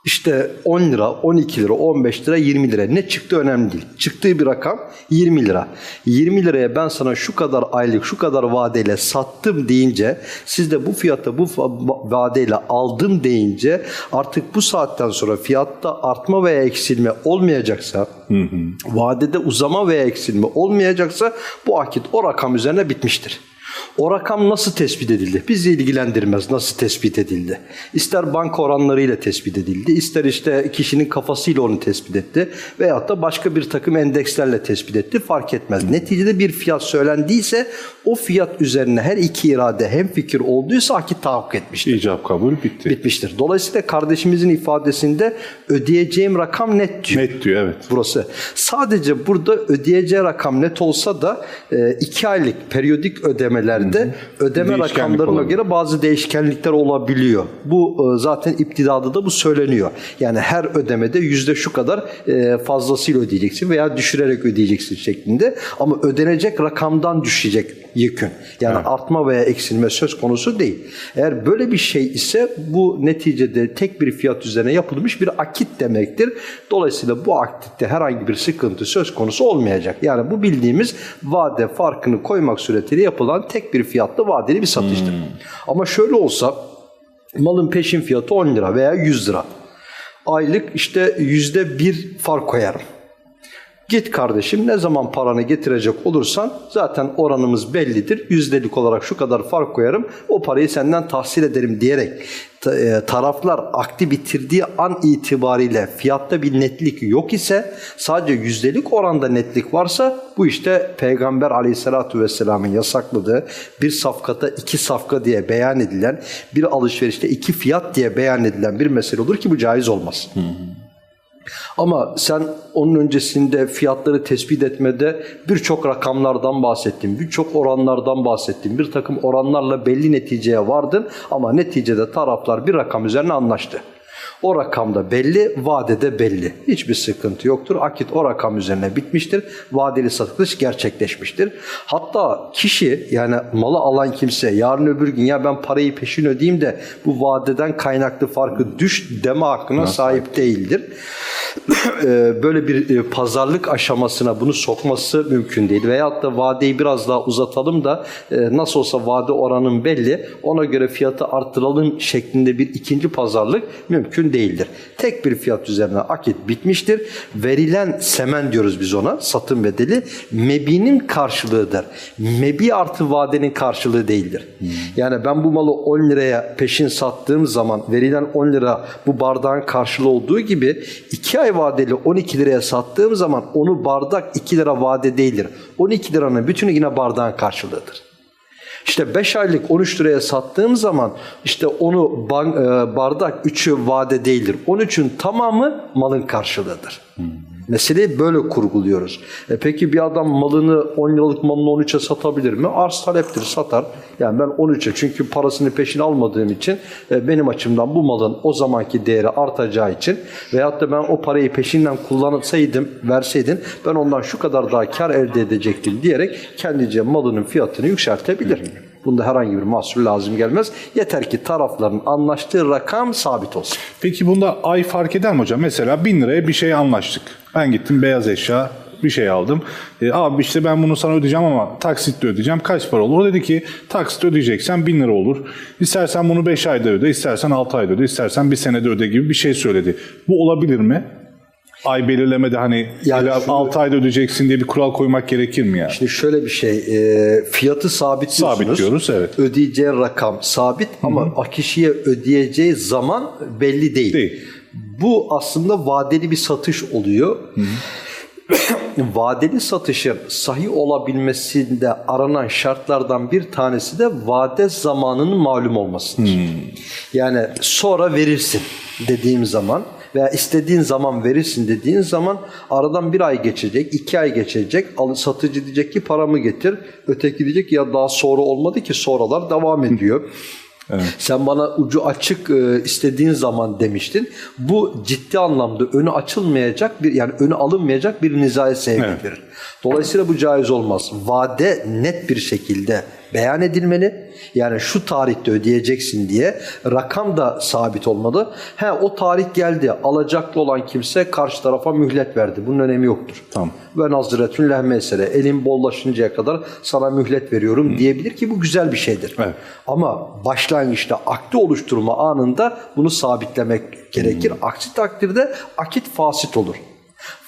işte 10 lira, 12 lira, 15 lira, 20 lira. Ne çıktı önemli değil. Çıktığı bir rakam 20 lira. 20 liraya ben sana şu kadar aylık, şu kadar vadeyle sattım deyince, siz de bu fiyata bu vadeyle aldım deyince artık bu saatten sonra fiyatta artma veya eksilme olmayacaksa, vadede uzama veya eksilme olmayacaksa bu akit o rakam üzerine bitmiştir. O rakam nasıl tespit edildi? Bizi ilgilendirmez nasıl tespit edildi. İster banka oranlarıyla tespit edildi, ister işte kişinin kafasıyla onu tespit etti veyahut da başka bir takım endekslerle tespit etti fark etmez. Neticede bir fiyat söylendiyse o fiyat üzerine her iki irade hem fikir olduysa akit tahakkuk etmiştir İcap kabul bitti. bitmiştir. Dolayısıyla kardeşimizin ifadesinde ödeyeceğim rakam net diyor. Net diyor evet. Burası. Sadece burada ödeyeceği rakam net olsa da e, iki aylık periyodik ödemelerde ödeme Değişkenlik rakamlarına olabilir. göre bazı değişkenlikler olabiliyor. Bu e, zaten iptidada da bu söyleniyor. Yani her ödemede yüzde şu kadar e, fazlasıyla ödeyeceksin veya düşürerek ödeyeceksin şeklinde. Ama ödenecek rakamdan düşecek yükün. Yani artma veya eksilme söz konusu değil. Eğer böyle bir şey ise bu neticede tek bir fiyat üzerine yapılmış bir akit demektir. Dolayısıyla bu akitte herhangi bir sıkıntı söz konusu olmayacak. Yani bu bildiğimiz vade farkını koymak suretiyle yapılan tek bir fiyatlı vadeli bir satıştır. Ama şöyle olsa malın peşin fiyatı 10 lira veya 100 lira. Aylık işte yüzde bir fark koyarım. Git kardeşim ne zaman paranı getirecek olursan zaten oranımız bellidir. Yüzdelik olarak şu kadar fark koyarım o parayı senden tahsil ederim diyerek e, taraflar akdi bitirdiği an itibariyle fiyatta bir netlik yok ise sadece yüzdelik oranda netlik varsa bu işte Peygamber aleyhissalatu vesselamın yasakladığı bir safkata iki safka diye beyan edilen bir alışverişte iki fiyat diye beyan edilen bir mesele olur ki bu caiz olmaz. Ama sen onun öncesinde fiyatları tespit etmede birçok rakamlardan bahsettin, birçok oranlardan bahsettin. Bir takım oranlarla belli neticeye vardın ama neticede taraflar bir rakam üzerine anlaştı. O rakamda belli, vadede belli. Hiçbir sıkıntı yoktur. Akit o rakam üzerine bitmiştir. Vadeli satış gerçekleşmiştir. Hatta kişi yani malı alan kimse yarın öbür gün ya ben parayı peşin ödeyeyim de bu vadeden kaynaklı farkı düş deme hakkına sahip değildir. Ee, Böyle bir e, pazarlık aşamasına bunu sokması mümkün değil. Veyahut da vadeyi biraz daha uzatalım da e, nasıl olsa vade oranın belli ona göre fiyatı arttıralım şeklinde bir ikinci pazarlık mümkün değildir. Tek bir fiyat üzerine akit bitmiştir. Verilen semen diyoruz biz ona satın bedeli mebinin karşılığıdır. Mebi artı vadenin karşılığı değildir. Yani ben bu malı 10 liraya peşin sattığım zaman verilen 10 lira bu bardağın karşılığı olduğu gibi 2 ay vadeli 12 liraya sattığım zaman onu bardak 2 lira vade değildir. 12 liranın bütünü yine bardağın karşılığıdır. İşte 5 aylık 13 liraya sattığım zaman işte onu e, bardak 3'ü vade değildir. 13'ün tamamı malın karşılığıdır. Meseleyi böyle kurguluyoruz. E peki bir adam malını 10 liralık malını 13'e satabilir mi? Arz taleptir satar. Yani ben 13'e çünkü parasını peşin almadığım için e, benim açımdan bu malın o zamanki değeri artacağı için veyahut da ben o parayı peşinden kullansaydım, verseydim ben ondan şu kadar daha kar elde edecektim diyerek kendice malının fiyatını yükseltebilir. Bunda herhangi bir mahsur lazım gelmez. Yeter ki tarafların anlaştığı rakam sabit olsun. Peki bunda ay fark eder mi hocam? Mesela 1000 liraya bir şey anlaştık. Ben gittim beyaz eşya bir şey aldım. E, abi işte ben bunu sana ödeyeceğim ama taksitle ödeyeceğim. Kaç para olur? O dedi ki taksit ödeyeceksen 1000 lira olur. İstersen bunu 5 ayda öde, istersen 6 ayda öde, istersen bir senede öde gibi bir şey söyledi. Bu olabilir mi? Ay belirlemede hani Yani şunu- 6 ayda ödeyeceksin diye bir kural koymak gerekir mi yani? Şimdi şöyle bir şey, e, fiyatı sabitliyorsunuz. Sabit diyoruz, evet. Ödeyeceği rakam sabit ama kişiye ödeyeceği zaman belli değil. Değil. Bu aslında vadeli bir satış oluyor. vadeli satışın sahih olabilmesinde aranan şartlardan bir tanesi de vade zamanının malum olmasıdır. Yani sonra verirsin dediğim zaman veya istediğin zaman verirsin dediğin zaman aradan bir ay geçecek, iki ay geçecek. Al- Satıcı diyecek ki paramı getir. Öteki diyecek ya daha sonra olmadı ki sonralar devam ediyor. Sen bana ucu açık e, istediğin zaman demiştin. Bu ciddi anlamda önü açılmayacak bir yani önü alınmayacak bir nizaya sebep Evet. verir. Dolayısıyla bu caiz olmaz. Vade net bir şekilde beyan edilmeli. Yani şu tarihte ödeyeceksin diye rakam da sabit olmalı. He o tarih geldi. Alacaklı olan kimse karşı tarafa mühlet verdi. Bunun önemi yoktur. Tamam. Ve nazretün leh mesele. Elim bollaşıncaya kadar sana mühlet veriyorum diyebilir ki bu güzel bir şeydir. Evet. Ama başlangıçta akdi oluşturma anında bunu sabitlemek gerekir. Aksi takdirde akit fasit olur.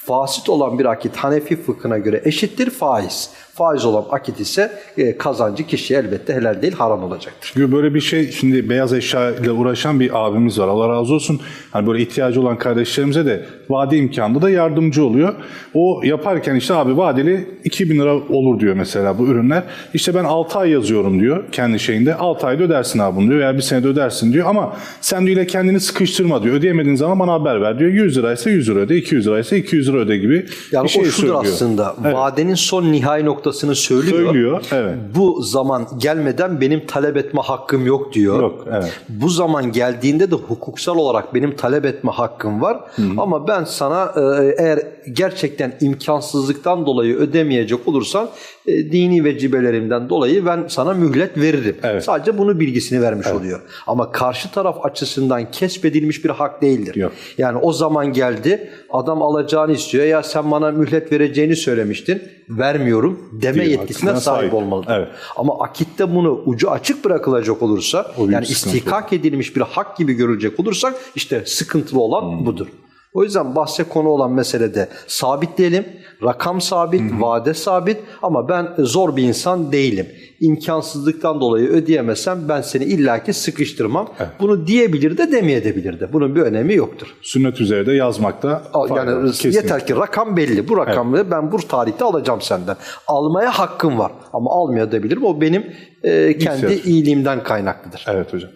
Fasit olan bir akit Hanefi fıkhına göre eşittir faiz. Faiz olan akit ise e, kazancı kişiye elbette helal değil haram olacaktır. Böyle bir şey şimdi beyaz eşya ile uğraşan bir abimiz var. Allah razı olsun. Hani böyle ihtiyacı olan kardeşlerimize de vade imkanında da yardımcı oluyor. O yaparken işte abi vadeli 2000 lira olur diyor mesela bu ürünler. İşte ben 6 ay yazıyorum diyor kendi şeyinde. 6 ayda ödersin abi bunu diyor veya bir senede ödersin diyor. Ama sen diyor ile kendini sıkıştırma diyor. Ödeyemediğin zaman bana haber ver diyor. 100 liraysa 100 lira öde, 200 liraysa 200 lira öde gibi Yani bir şey o şudur söylüyor. aslında. Evet. Vadenin son nihai noktasını söylüyor. Söylüyor, evet. Bu zaman gelmeden benim talep etme hakkım yok diyor. Yok, evet. Bu zaman geldiğinde de hukuksal olarak benim talep etme hakkım var. Ama ben sana e, eğer gerçekten imkansızlıktan dolayı ödemeyecek olursan e, dini vecibelerimden dolayı ben sana mühlet veririm. Evet. Sadece bunu bilgisini vermiş oluyor. Ama karşı taraf açısından kesbedilmiş bir hak değildir. Yok. Yani o zaman geldi adam alacağını istiyor. Ya sen bana mühlet vereceğini söylemiştin. Vermiyorum deme Diyor, yetkisine sahip, sahip. olmalıdır. Evet. Ama akitte bunu ucu açık bırakılacak olursa O yani istihkak edilmiş bir hak gibi görülecek olursak işte sıkıntılı olan Hmm. budur. O yüzden bahse konu olan meselede sabitleyelim. Rakam sabit, vade sabit ama ben zor bir insan değilim. İmkansızlıktan dolayı ödeyemesem ben seni illaki sıkıştırmam. Bunu diyebilir de demeyebilir de. Bunun bir önemi yoktur. Sünnet üzere de yazmakta. Yani Kesinlikle. yeter ki rakam belli. Bu rakamı ben bu tarihte alacağım senden. Almaya hakkım var ama almayabilirim. O benim e, kendi İhtiyaç. iyiliğimden kaynaklıdır. Evet hocam.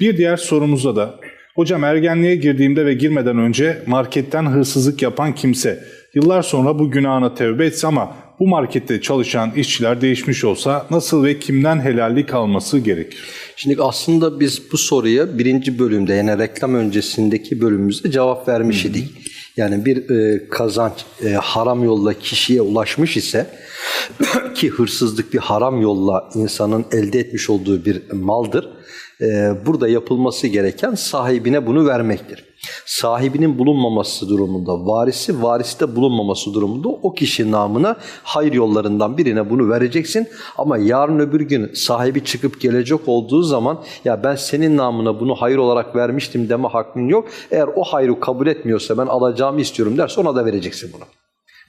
Bir diğer sorumuzda da hocam ergenliğe girdiğimde ve girmeden önce marketten hırsızlık yapan kimse yıllar sonra bu günahına tevbe etse ama bu markette çalışan işçiler değişmiş olsa nasıl ve kimden helallik alması gerekir? Şimdi aslında biz bu soruya birinci bölümde yani reklam öncesindeki bölümümüzde cevap vermiş idik. Yani bir e, kazanç e, haram yolla kişiye ulaşmış ise ki hırsızlık bir haram yolla insanın elde etmiş olduğu bir maldır. E, burada yapılması gereken sahibine bunu vermektir. Sahibinin bulunmaması durumunda varisi, de bulunmaması durumunda o kişi namına hayır yollarından birine bunu vereceksin. Ama yarın öbür gün sahibi çıkıp gelecek olduğu zaman ya ben senin namına bunu hayır olarak vermiştim deme hakkın yok. Eğer o hayrı kabul etmiyorsa ben alacağımı istiyorum derse ona da vereceksin bunu.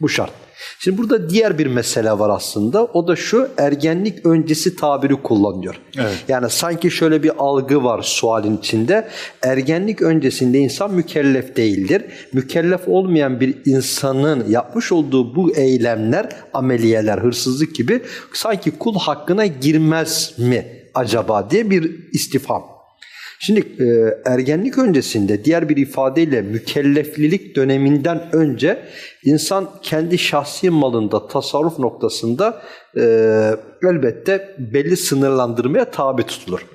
Bu şart. Şimdi burada diğer bir mesele var aslında. O da şu ergenlik öncesi tabiri kullanıyor. Evet. Yani sanki şöyle bir algı var sualin içinde. Ergenlik öncesinde insan mükellef değildir. Mükellef olmayan bir insanın yapmış olduğu bu eylemler, ameliyeler, hırsızlık gibi sanki kul hakkına girmez mi acaba diye bir istifam. Şimdi e, ergenlik öncesinde diğer bir ifadeyle mükelleflilik döneminden önce insan kendi şahsi malında tasarruf noktasında e, elbette belli sınırlandırmaya tabi tutulur.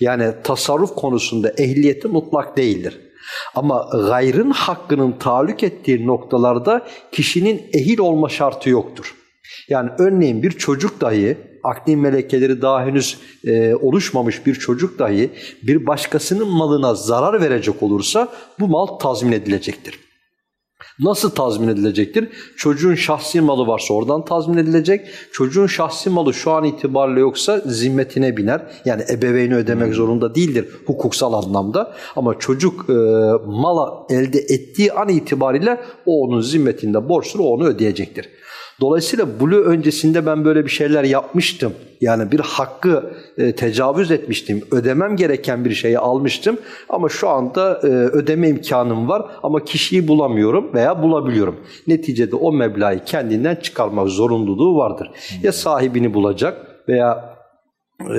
Yani tasarruf konusunda ehliyeti mutlak değildir. Ama gayrın hakkının tahallük ettiği noktalarda kişinin ehil olma şartı yoktur. Yani örneğin bir çocuk dahi akli melekeleri daha henüz e, oluşmamış bir çocuk dahi bir başkasının malına zarar verecek olursa bu mal tazmin edilecektir. Nasıl tazmin edilecektir? Çocuğun şahsi malı varsa oradan tazmin edilecek. Çocuğun şahsi malı şu an itibariyle yoksa zimmetine biner. Yani ebeveyni ödemek zorunda değildir hukuksal anlamda. Ama çocuk e, mala elde ettiği an itibariyle o onun zimmetinde borçlu o onu ödeyecektir. Dolayısıyla bulu öncesinde ben böyle bir şeyler yapmıştım. Yani bir hakkı e, tecavüz etmiştim. Ödemem gereken bir şeyi almıştım. Ama şu anda e, ödeme imkanım var ama kişiyi bulamıyorum veya bulabiliyorum. Neticede o meblağı kendinden çıkarmak zorunluluğu vardır. Ya sahibini bulacak veya e,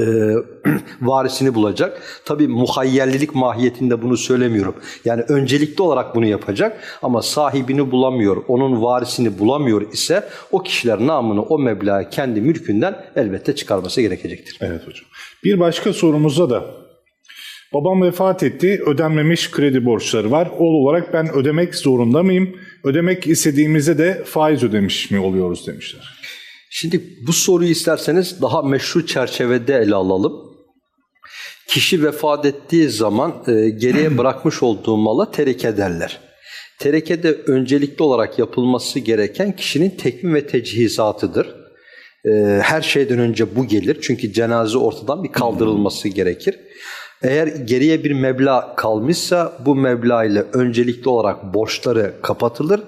varisini bulacak. Tabi muhayyerlilik mahiyetinde bunu söylemiyorum. Yani öncelikli olarak bunu yapacak ama sahibini bulamıyor, onun varisini bulamıyor ise o kişiler namını o meblağı kendi mülkünden elbette çıkarması gerekecektir. Evet hocam. Bir başka sorumuzda da babam vefat etti, ödenmemiş kredi borçları var. Oğul olarak ben ödemek zorunda mıyım? Ödemek istediğimizde de faiz ödemiş mi oluyoruz demişler. Şimdi bu soruyu isterseniz daha meşru çerçevede ele alalım. Kişi vefat ettiği zaman e, geriye bırakmış olduğu mala tereke derler. Terekede öncelikli olarak yapılması gereken kişinin tekvim ve tecihizatıdır. E, her şeyden önce bu gelir. Çünkü cenaze ortadan bir kaldırılması gerekir. Eğer geriye bir meblağ kalmışsa bu meblağ ile öncelikli olarak borçları kapatılır.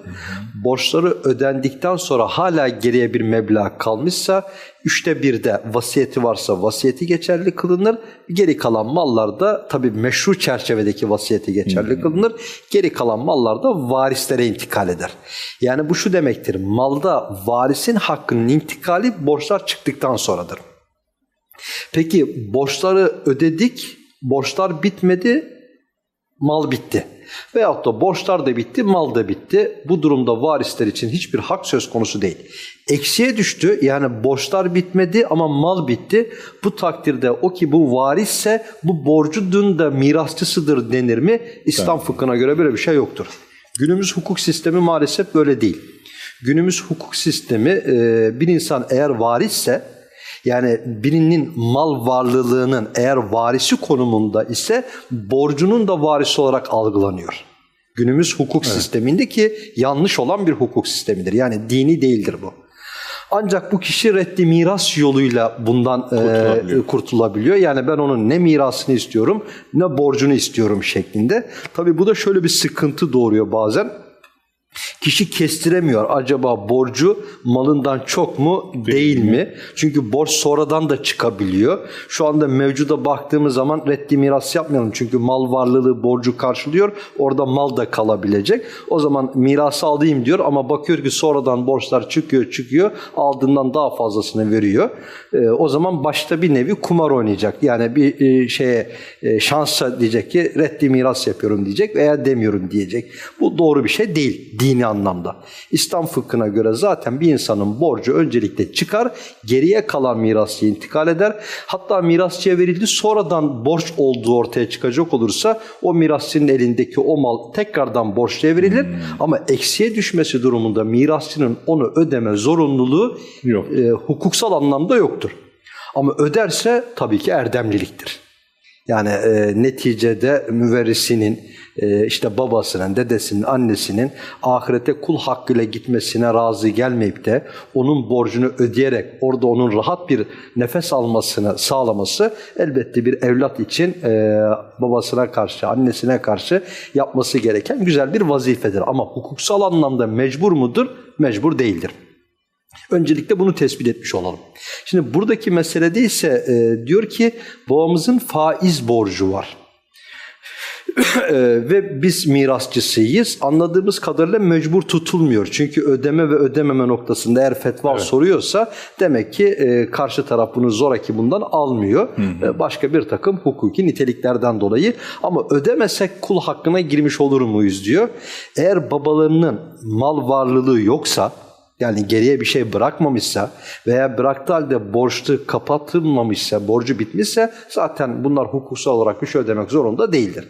Borçları ödendikten sonra hala geriye bir meblağ kalmışsa üçte birde vasiyeti varsa vasiyeti geçerli kılınır. Geri kalan mallar da tabii meşru çerçevedeki vasiyeti geçerli kılınır. Geri kalan mallar da varislere intikal eder. Yani bu şu demektir. Malda varisin hakkının intikali borçlar çıktıktan sonradır. Peki borçları ödedik, borçlar bitmedi, mal bitti. Veyahut da borçlar da bitti, mal da bitti. Bu durumda varisler için hiçbir hak söz konusu değil. Eksiye düştü yani borçlar bitmedi ama mal bitti. Bu takdirde o ki bu varisse bu borcudun da mirasçısıdır denir mi? İslam fıkhına göre böyle bir şey yoktur. Günümüz hukuk sistemi maalesef böyle değil. Günümüz hukuk sistemi bir insan eğer varisse yani birinin mal varlılığının eğer varisi konumunda ise borcunun da varisi olarak algılanıyor. Günümüz hukuk sisteminde ki yanlış olan bir hukuk sistemidir. Yani dini değildir bu. Ancak bu kişi reddi miras yoluyla bundan e, Kurtulabiliyor. kurtulabiliyor. Yani ben onun ne mirasını istiyorum ne borcunu istiyorum şeklinde. Tabii bu da şöyle bir sıkıntı doğuruyor bazen. Kişi kestiremiyor acaba borcu malından çok mu değil mi? Çünkü borç sonradan da çıkabiliyor. Şu anda mevcuda baktığımız zaman reddi miras yapmayalım. Çünkü mal varlılığı borcu karşılıyor. Orada mal da kalabilecek. O zaman mirası alayım diyor ama bakıyor ki sonradan borçlar çıkıyor çıkıyor. Aldığından daha fazlasını veriyor. Ee, o zaman başta bir nevi kumar oynayacak. Yani bir e, şeye e, şansa diyecek ki reddi miras yapıyorum diyecek veya demiyorum diyecek. Bu doğru bir şey değil dini anlamda. İslam fıkhına göre zaten bir insanın borcu öncelikle çıkar, geriye kalan mirasçıya intikal eder. Hatta mirasçıya verildi sonradan borç olduğu ortaya çıkacak olursa o mirasçının elindeki o mal tekrardan borçluya verilir. Ama eksiye düşmesi durumunda mirasçının onu ödeme zorunluluğu Yok. e, hukuksal anlamda yoktur. Ama öderse tabii ki erdemliliktir. Yani e, neticede müverrisinin, e, işte babasının, dedesinin, annesinin ahirete kul hakkıyla gitmesine razı gelmeyip de onun borcunu ödeyerek orada onun rahat bir nefes almasını sağlaması elbette bir evlat için e, babasına karşı, annesine karşı yapması gereken güzel bir vazifedir. Ama hukuksal anlamda mecbur mudur? Mecbur değildir. Öncelikle bunu tespit etmiş olalım. Şimdi buradaki meselede ise e, diyor ki babamızın faiz borcu var. E, ve biz mirasçısıyız. Anladığımız kadarıyla mecbur tutulmuyor. Çünkü ödeme ve ödememe noktasında eğer fetva soruyorsa demek ki e, karşı taraf bunu zoraki bundan almıyor. E, başka bir takım hukuki niteliklerden dolayı. Ama ödemesek kul hakkına girmiş olur muyuz diyor. Eğer babalarının mal varlılığı yoksa yani geriye bir şey bırakmamışsa veya bıraktığı halde borçlu kapatılmamışsa, borcu bitmişse zaten bunlar hukuksal olarak bir şey ödemek zorunda değildir.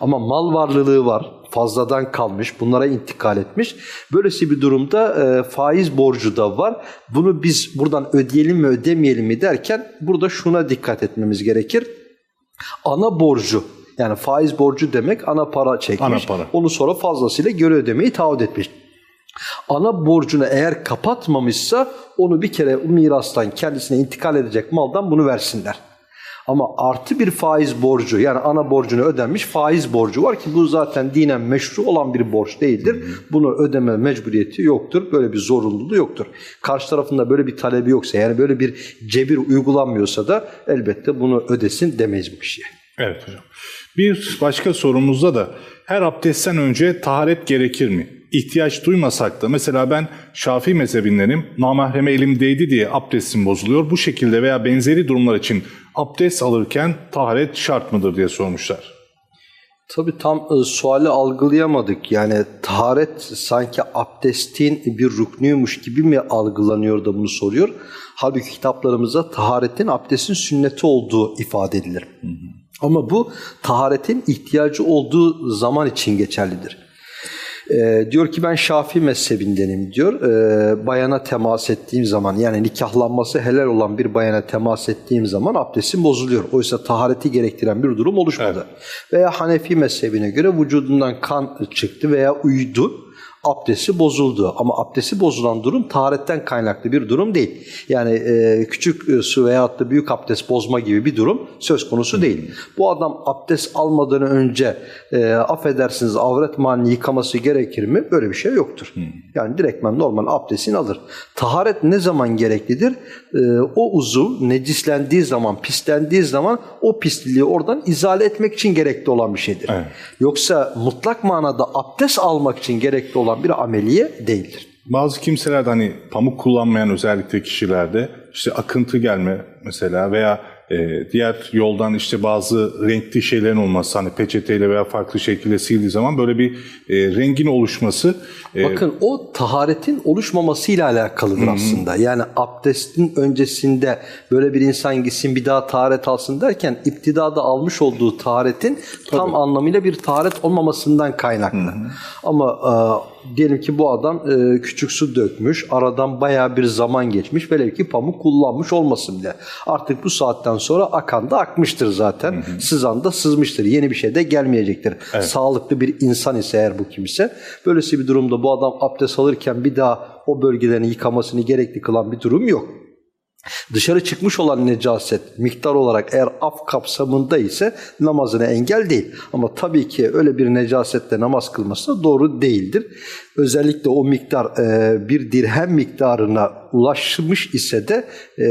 Ama mal varlılığı var, fazladan kalmış, bunlara intikal etmiş. Böylesi bir durumda e, faiz borcu da var. Bunu biz buradan ödeyelim mi ödemeyelim mi derken burada şuna dikkat etmemiz gerekir. Ana borcu yani faiz borcu demek ana para çekmiş. Ana para. Onu sonra fazlasıyla geri ödemeyi taahhüt etmiş. Ana borcunu eğer kapatmamışsa onu bir kere mirastan kendisine intikal edecek maldan bunu versinler. Ama artı bir faiz borcu yani ana borcunu ödenmiş faiz borcu var ki bu zaten dinen meşru olan bir borç değildir. Bunu ödeme mecburiyeti yoktur. Böyle bir zorunluluğu yoktur. Karşı tarafında böyle bir talebi yoksa yani böyle bir cebir uygulanmıyorsa da elbette bunu ödesin demeyiz bu kişiye. Evet hocam. Bir başka sorumuzda da her abdestten önce taharet gerekir mi? İhtiyaç duymasak da mesela ben Şafii mezhebindenim. Namahreme elim değdi diye abdestim bozuluyor. Bu şekilde veya benzeri durumlar için abdest alırken taharet şart mıdır diye sormuşlar. Tabii tam e, suali algılayamadık. Yani taharet sanki abdestin bir rüknüymüş gibi mi algılanıyor da bunu soruyor. Halbuki kitaplarımızda taharetin abdestin sünneti olduğu ifade edilir. Ama bu taharetin ihtiyacı olduğu zaman için geçerlidir. Ee, diyor ki ben Şafii mezhebindenim diyor. Ee, bayana temas ettiğim zaman yani nikahlanması helal olan bir bayana temas ettiğim zaman abdestim bozuluyor. Oysa tahareti gerektiren bir durum oluşmadı. Veya Hanefi mezhebine göre vücudundan kan çıktı veya uydu abdesti bozuldu. Ama abdesti bozulan durum taharetten kaynaklı bir durum değil. Yani e, küçük e, su veyahut da büyük abdest bozma gibi bir durum söz konusu değil. Bu adam abdest almadan önce e, affedersiniz avret mani yıkaması gerekir mi? Böyle bir şey yoktur. Yani direktmen normal abdestini alır. Taharet ne zaman gereklidir? E, o uzuv necislendiği zaman, pislendiği zaman o pisliliği oradan izale etmek için gerekli olan bir şeydir. Evet. Yoksa mutlak manada abdest almak için gerekli olan bir ameliye değildir. Bazı kimselerde hani pamuk kullanmayan özellikle kişilerde işte akıntı gelme mesela veya e, diğer yoldan işte bazı renkli şeylerin olması hani peçeteyle veya farklı şekilde sildiği zaman böyle bir e, rengin oluşması e, Bakın o taharetin oluşmamasıyla alakalıdır aslında. Yani abdestin öncesinde böyle bir insan gitsin bir daha taharet alsın derken iptidada almış olduğu taharetin tam anlamıyla bir taharet olmamasından kaynaklı. Ama e, diyelim ki bu adam e, küçük su dökmüş, aradan bayağı bir zaman geçmiş, velev ki pamuk kullanmış olmasın bile. Artık bu saatten sonra akan da akmıştır zaten, sızan da sızmıştır. Yeni bir şey de gelmeyecektir. Sağlıklı bir insan ise eğer bu kimse, böylesi bir durumda bu adam abdest alırken bir daha o bölgelerini yıkamasını gerekli kılan bir durum yok. Dışarı çıkmış olan necaset miktar olarak eğer af kapsamında ise namazına engel değil. Ama tabii ki öyle bir necasetle namaz kılması doğru değildir. Özellikle o miktar e, bir dirhem miktarına ulaşmış ise de e,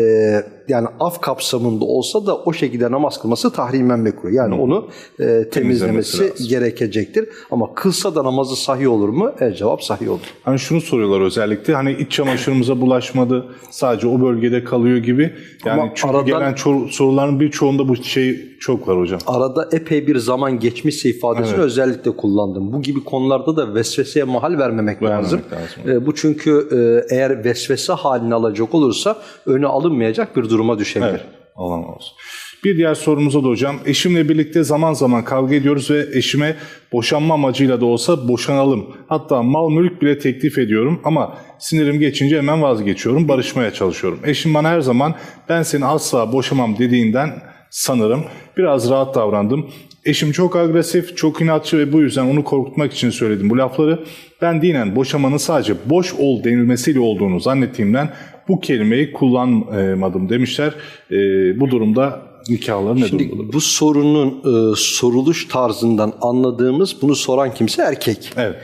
yani af kapsamında olsa da o şekilde namaz kılması tahrimen mekruh. Yani onu e, temizlemesi lazım. gerekecektir. Ama kılsa da namazı sahih olur mu? E, cevap sahih olur. Hani şunu soruyorlar özellikle hani iç çamaşırımıza bulaşmadı sadece o bölgede kalıyor gibi. Yani Ama çünkü aradan- gelen soruların birçoğunda bu şey çok var hocam. Arada epey bir zaman geçmişse ifadesini özellikle kullandım. Bu gibi konularda da vesveseye mahal vermemek, Vermemek lazım. lazım. E, bu çünkü e, eğer vesvese halini alacak olursa önü alınmayacak bir duruma düşebilir. Evet. Olsun. Bir diğer sorumuza da hocam. Eşimle birlikte zaman zaman kavga ediyoruz ve eşime boşanma amacıyla da olsa boşanalım. Hatta mal mülk bile teklif ediyorum ama sinirim geçince hemen vazgeçiyorum. Barışmaya çalışıyorum. Eşim bana her zaman ben seni asla boşamam dediğinden sanırım biraz rahat davrandım. Eşim çok agresif, çok inatçı ve bu yüzden onu korkutmak için söyledim bu lafları. Ben dinen boşamanın sadece boş ol denilmesiyle olduğunu zannettiğimden bu kelimeyi kullanmadım demişler. Ee, bu durumda nikahları ne Şimdi durumda? bu sorunun e, soruluş tarzından anladığımız bunu soran kimse erkek. Evet.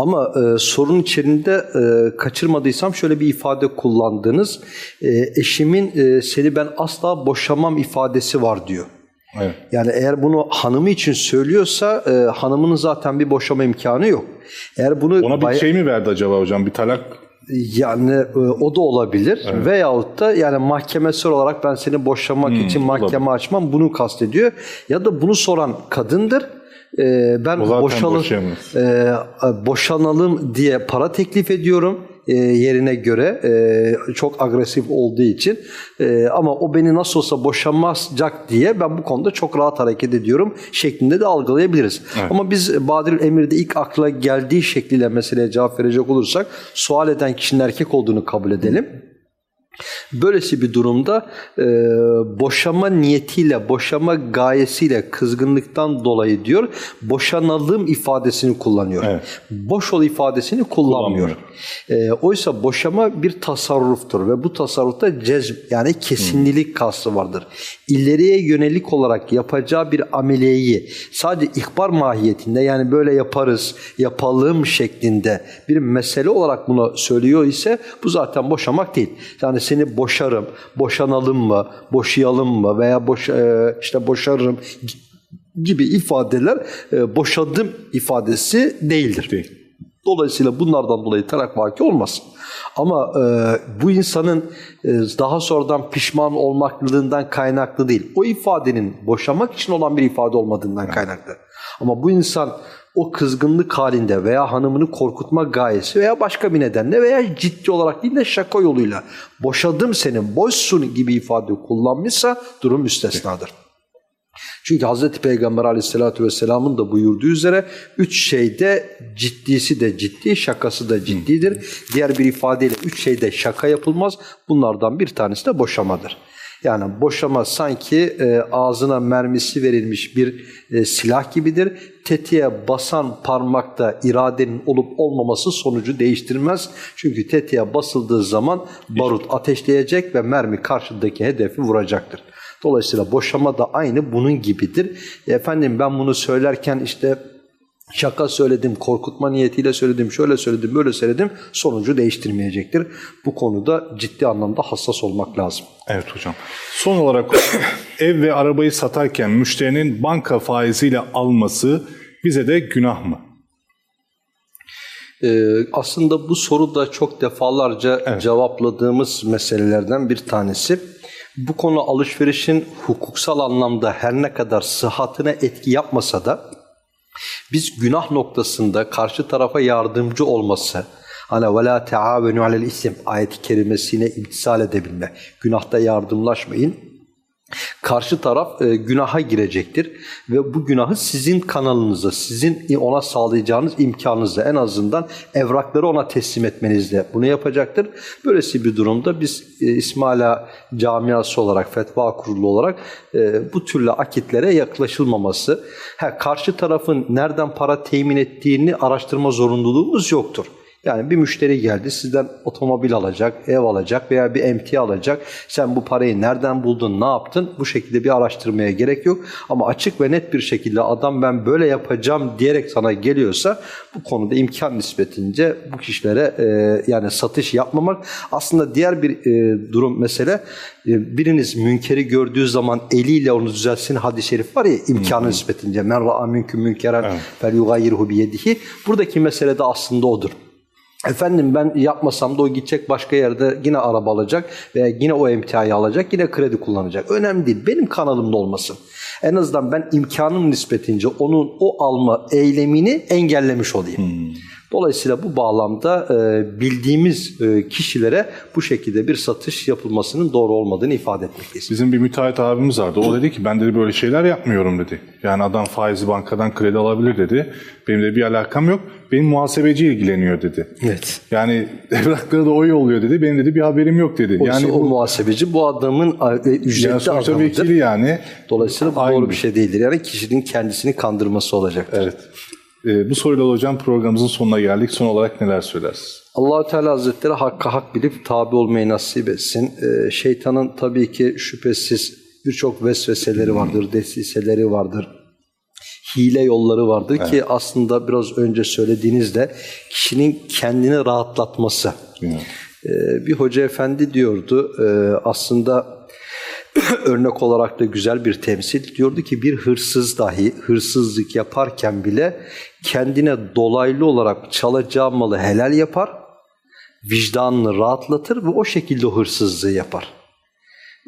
Ama e, sorun içerisinde e, kaçırmadıysam şöyle bir ifade kullandınız. E, eşimin e, seni ben asla boşamam ifadesi var diyor. Evet. Yani eğer bunu hanımı için söylüyorsa e, hanımının zaten bir boşama imkanı yok. Eğer bunu Ona bir şey mi verdi acaba hocam? Bir talak yani e, o da olabilir veyahut da yani mahkemesel olarak ben seni boşamak Hmm, için mahkeme açmam bunu kastediyor. Ya da bunu soran kadındır. E, ben boşayamaz. e, boşanalım diye para teklif ediyorum e, yerine göre e, çok agresif olduğu için ama o beni nasıl olsa boşanmayacak diye ben bu konuda çok rahat hareket ediyorum şeklinde de algılayabiliriz. Ama biz Badirül Emir'de ilk akla geldiği şekliyle meseleye cevap verecek olursak sual eden kişinin erkek olduğunu kabul edelim. Böylesi bir durumda e, boşama niyetiyle, boşama gayesiyle kızgınlıktan dolayı diyor, boşanalım ifadesini kullanıyor. Evet. Boş ol ifadesini kullanmıyor. E, oysa boşama bir tasarruftur ve bu tasarrufta cezm yani kesinlilik kastı vardır. İleriye yönelik olarak yapacağı bir ameliyeyi sadece ihbar mahiyetinde yani böyle yaparız, yapalım şeklinde bir mesele olarak bunu söylüyor ise bu zaten boşamak değil. Yani seni boşarım, boşanalım mı, boşayalım mı veya boş, e, işte boşarım gibi ifadeler e, boşadım ifadesi değildir. Değil. Dolayısıyla bunlardan dolayı talak vaki olmaz. Ama e, bu insanın e, daha sonradan pişman olmaklılığından kaynaklı değil. O ifadenin boşamak için olan bir ifade olmadığından kaynaklı. Ama bu insan o kızgınlık halinde veya hanımını korkutma gayesi veya başka bir nedenle veya ciddi olarak değil de şaka yoluyla boşadım seni boşsun gibi ifade kullanmışsa durum müstesnadır. Çünkü Hz. Peygamber aleyhissalatü vesselamın da buyurduğu üzere üç şeyde ciddisi de ciddi, şakası da ciddidir. Diğer bir ifadeyle üç şeyde şaka yapılmaz. Bunlardan bir tanesi de boşamadır. Yani boşama sanki e, ağzına mermisi verilmiş bir e, silah gibidir. Tetiğe basan parmakta iradenin olup olmaması sonucu değiştirmez. Çünkü tetiğe basıldığı zaman barut ateşleyecek ve mermi karşıdaki hedefi vuracaktır. Dolayısıyla boşama da aynı bunun gibidir. Efendim ben bunu söylerken işte şaka söyledim, korkutma niyetiyle söyledim, şöyle söyledim, böyle söyledim sonucu değiştirmeyecektir. Bu konuda ciddi anlamda hassas olmak lazım. Evet hocam. Son olarak ev ve arabayı satarken müşterinin banka faiziyle alması bize de günah mı? Ee, aslında bu soru da çok defalarca cevapladığımız meselelerden bir tanesi. Bu konu alışverişin hukuksal anlamda her ne kadar sıhhatine etki yapmasa da biz günah noktasında karşı tarafa yardımcı olması, hani la taavenu alel ism ayet-i kerimesine imtisal edebilme, günahta yardımlaşmayın. Karşı taraf e, günaha girecektir ve bu günahı sizin kanalınızda, sizin ona sağlayacağınız imkanınızda en azından evrakları ona teslim etmenizde bunu yapacaktır. Böylesi bir durumda biz e, İsmaila camiası olarak, fetva kurulu olarak e, bu türlü akitlere yaklaşılmaması, ha, karşı tarafın nereden para temin ettiğini araştırma zorunluluğumuz yoktur. Yani bir müşteri geldi sizden otomobil alacak, ev alacak veya bir emtia alacak. Sen bu parayı nereden buldun, ne yaptın? Bu şekilde bir araştırmaya gerek yok. Ama açık ve net bir şekilde adam ben böyle yapacağım diyerek sana geliyorsa bu konuda imkan nispetince bu kişilere e, yani satış yapmamak. Aslında diğer bir e, durum mesele e, biriniz münkeri gördüğü zaman eliyle onu düzelsin hadis-i şerif var ya imkanı nispetince men ra'a minkum münkeren fel yugayirhu biyedihi. Buradaki mesele de aslında odur. Efendim ben yapmasam da o gidecek başka yerde yine araba alacak veya yine o emtiayı alacak yine kredi kullanacak. Önemli değil. Benim kanalımda olmasın. En azından ben imkanım nispetince onun o alma eylemini engellemiş olayım. Dolayısıyla bu bağlamda e, bildiğimiz e, kişilere bu şekilde bir satış yapılmasının doğru olmadığını ifade etmekteyiz. Bizim bir müteahhit abimiz vardı. O dedi ki ben dedi böyle şeyler yapmıyorum dedi. Yani adam faizli bankadan kredi alabilir dedi. Benim de bir alakam yok. Benim muhasebeci ilgileniyor dedi. Evet. Yani evrakları da o yolluyor dedi. Benim dedi bir haberim yok dedi. Oysa yani o bu muhasebeci bu adamın e, yani ücretli sonuçta adamıdır. yani. Dolayısıyla bu Aynı. doğru bir şey değildir. Yani kişinin kendisini kandırması olacaktır. Evet. Ee, bu soruyla hocam programımızın sonuna geldik. Son olarak neler söylersiniz? Allahu Teala Hazretleri hakka hak bilip tabi olmayı nasip etsin. Ee, şeytanın tabii ki şüphesiz birçok vesveseleri vardır, desiseleri vardır. Hile yolları vardır ki aslında biraz önce söylediğinizde kişinin kendini rahatlatması. Bilmiyorum. Ee, bir hoca efendi diyordu e, aslında örnek olarak da güzel bir temsil diyordu ki bir hırsız dahi hırsızlık yaparken bile kendine dolaylı olarak çalacağı malı helal yapar, vicdanını rahatlatır ve o şekilde hırsızlığı yapar.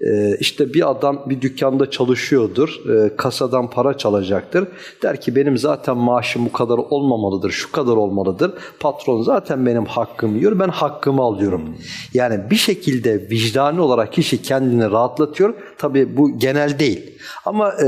Ee, işte bir adam bir dükkanda çalışıyordur, e, kasadan para çalacaktır. Der ki benim zaten maaşım bu kadar olmamalıdır, şu kadar olmalıdır. Patron zaten benim hakkımı yiyor, ben hakkımı alıyorum. Yani bir şekilde vicdani olarak kişi kendini rahatlatıyor. Tabii bu genel değil ama e,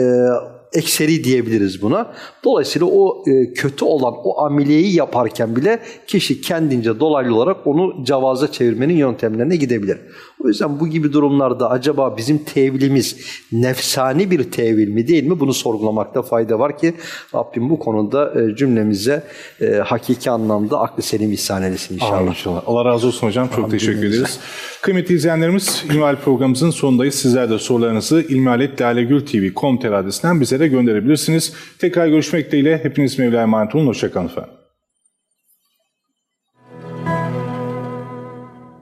ekseri diyebiliriz buna. Dolayısıyla o e, kötü olan o ameliyeyi yaparken bile kişi kendince dolaylı olarak onu cavaza çevirmenin yöntemlerine gidebilir. O yüzden bu gibi durumlarda acaba bizim tevilimiz nefsani bir tevil mi değil mi bunu sorgulamakta fayda var ki Rabbim bu konuda e, cümlemize e, hakiki anlamda aklı selim ihsan eylesin inşallah. Amin inşallah. Allah razı olsun hocam. Çok teşekkür ederiz. Kıymetli izleyenlerimiz İlmihal programımızın sonundayız. Sizler de sorularınızı ilmihaletlalegültv.com adresinden bize de gönderebilirsiniz. Tekrar görüşmek dileğiyle. Hepiniz Mevla'ya emanet olun. Hoşçakalın efendim.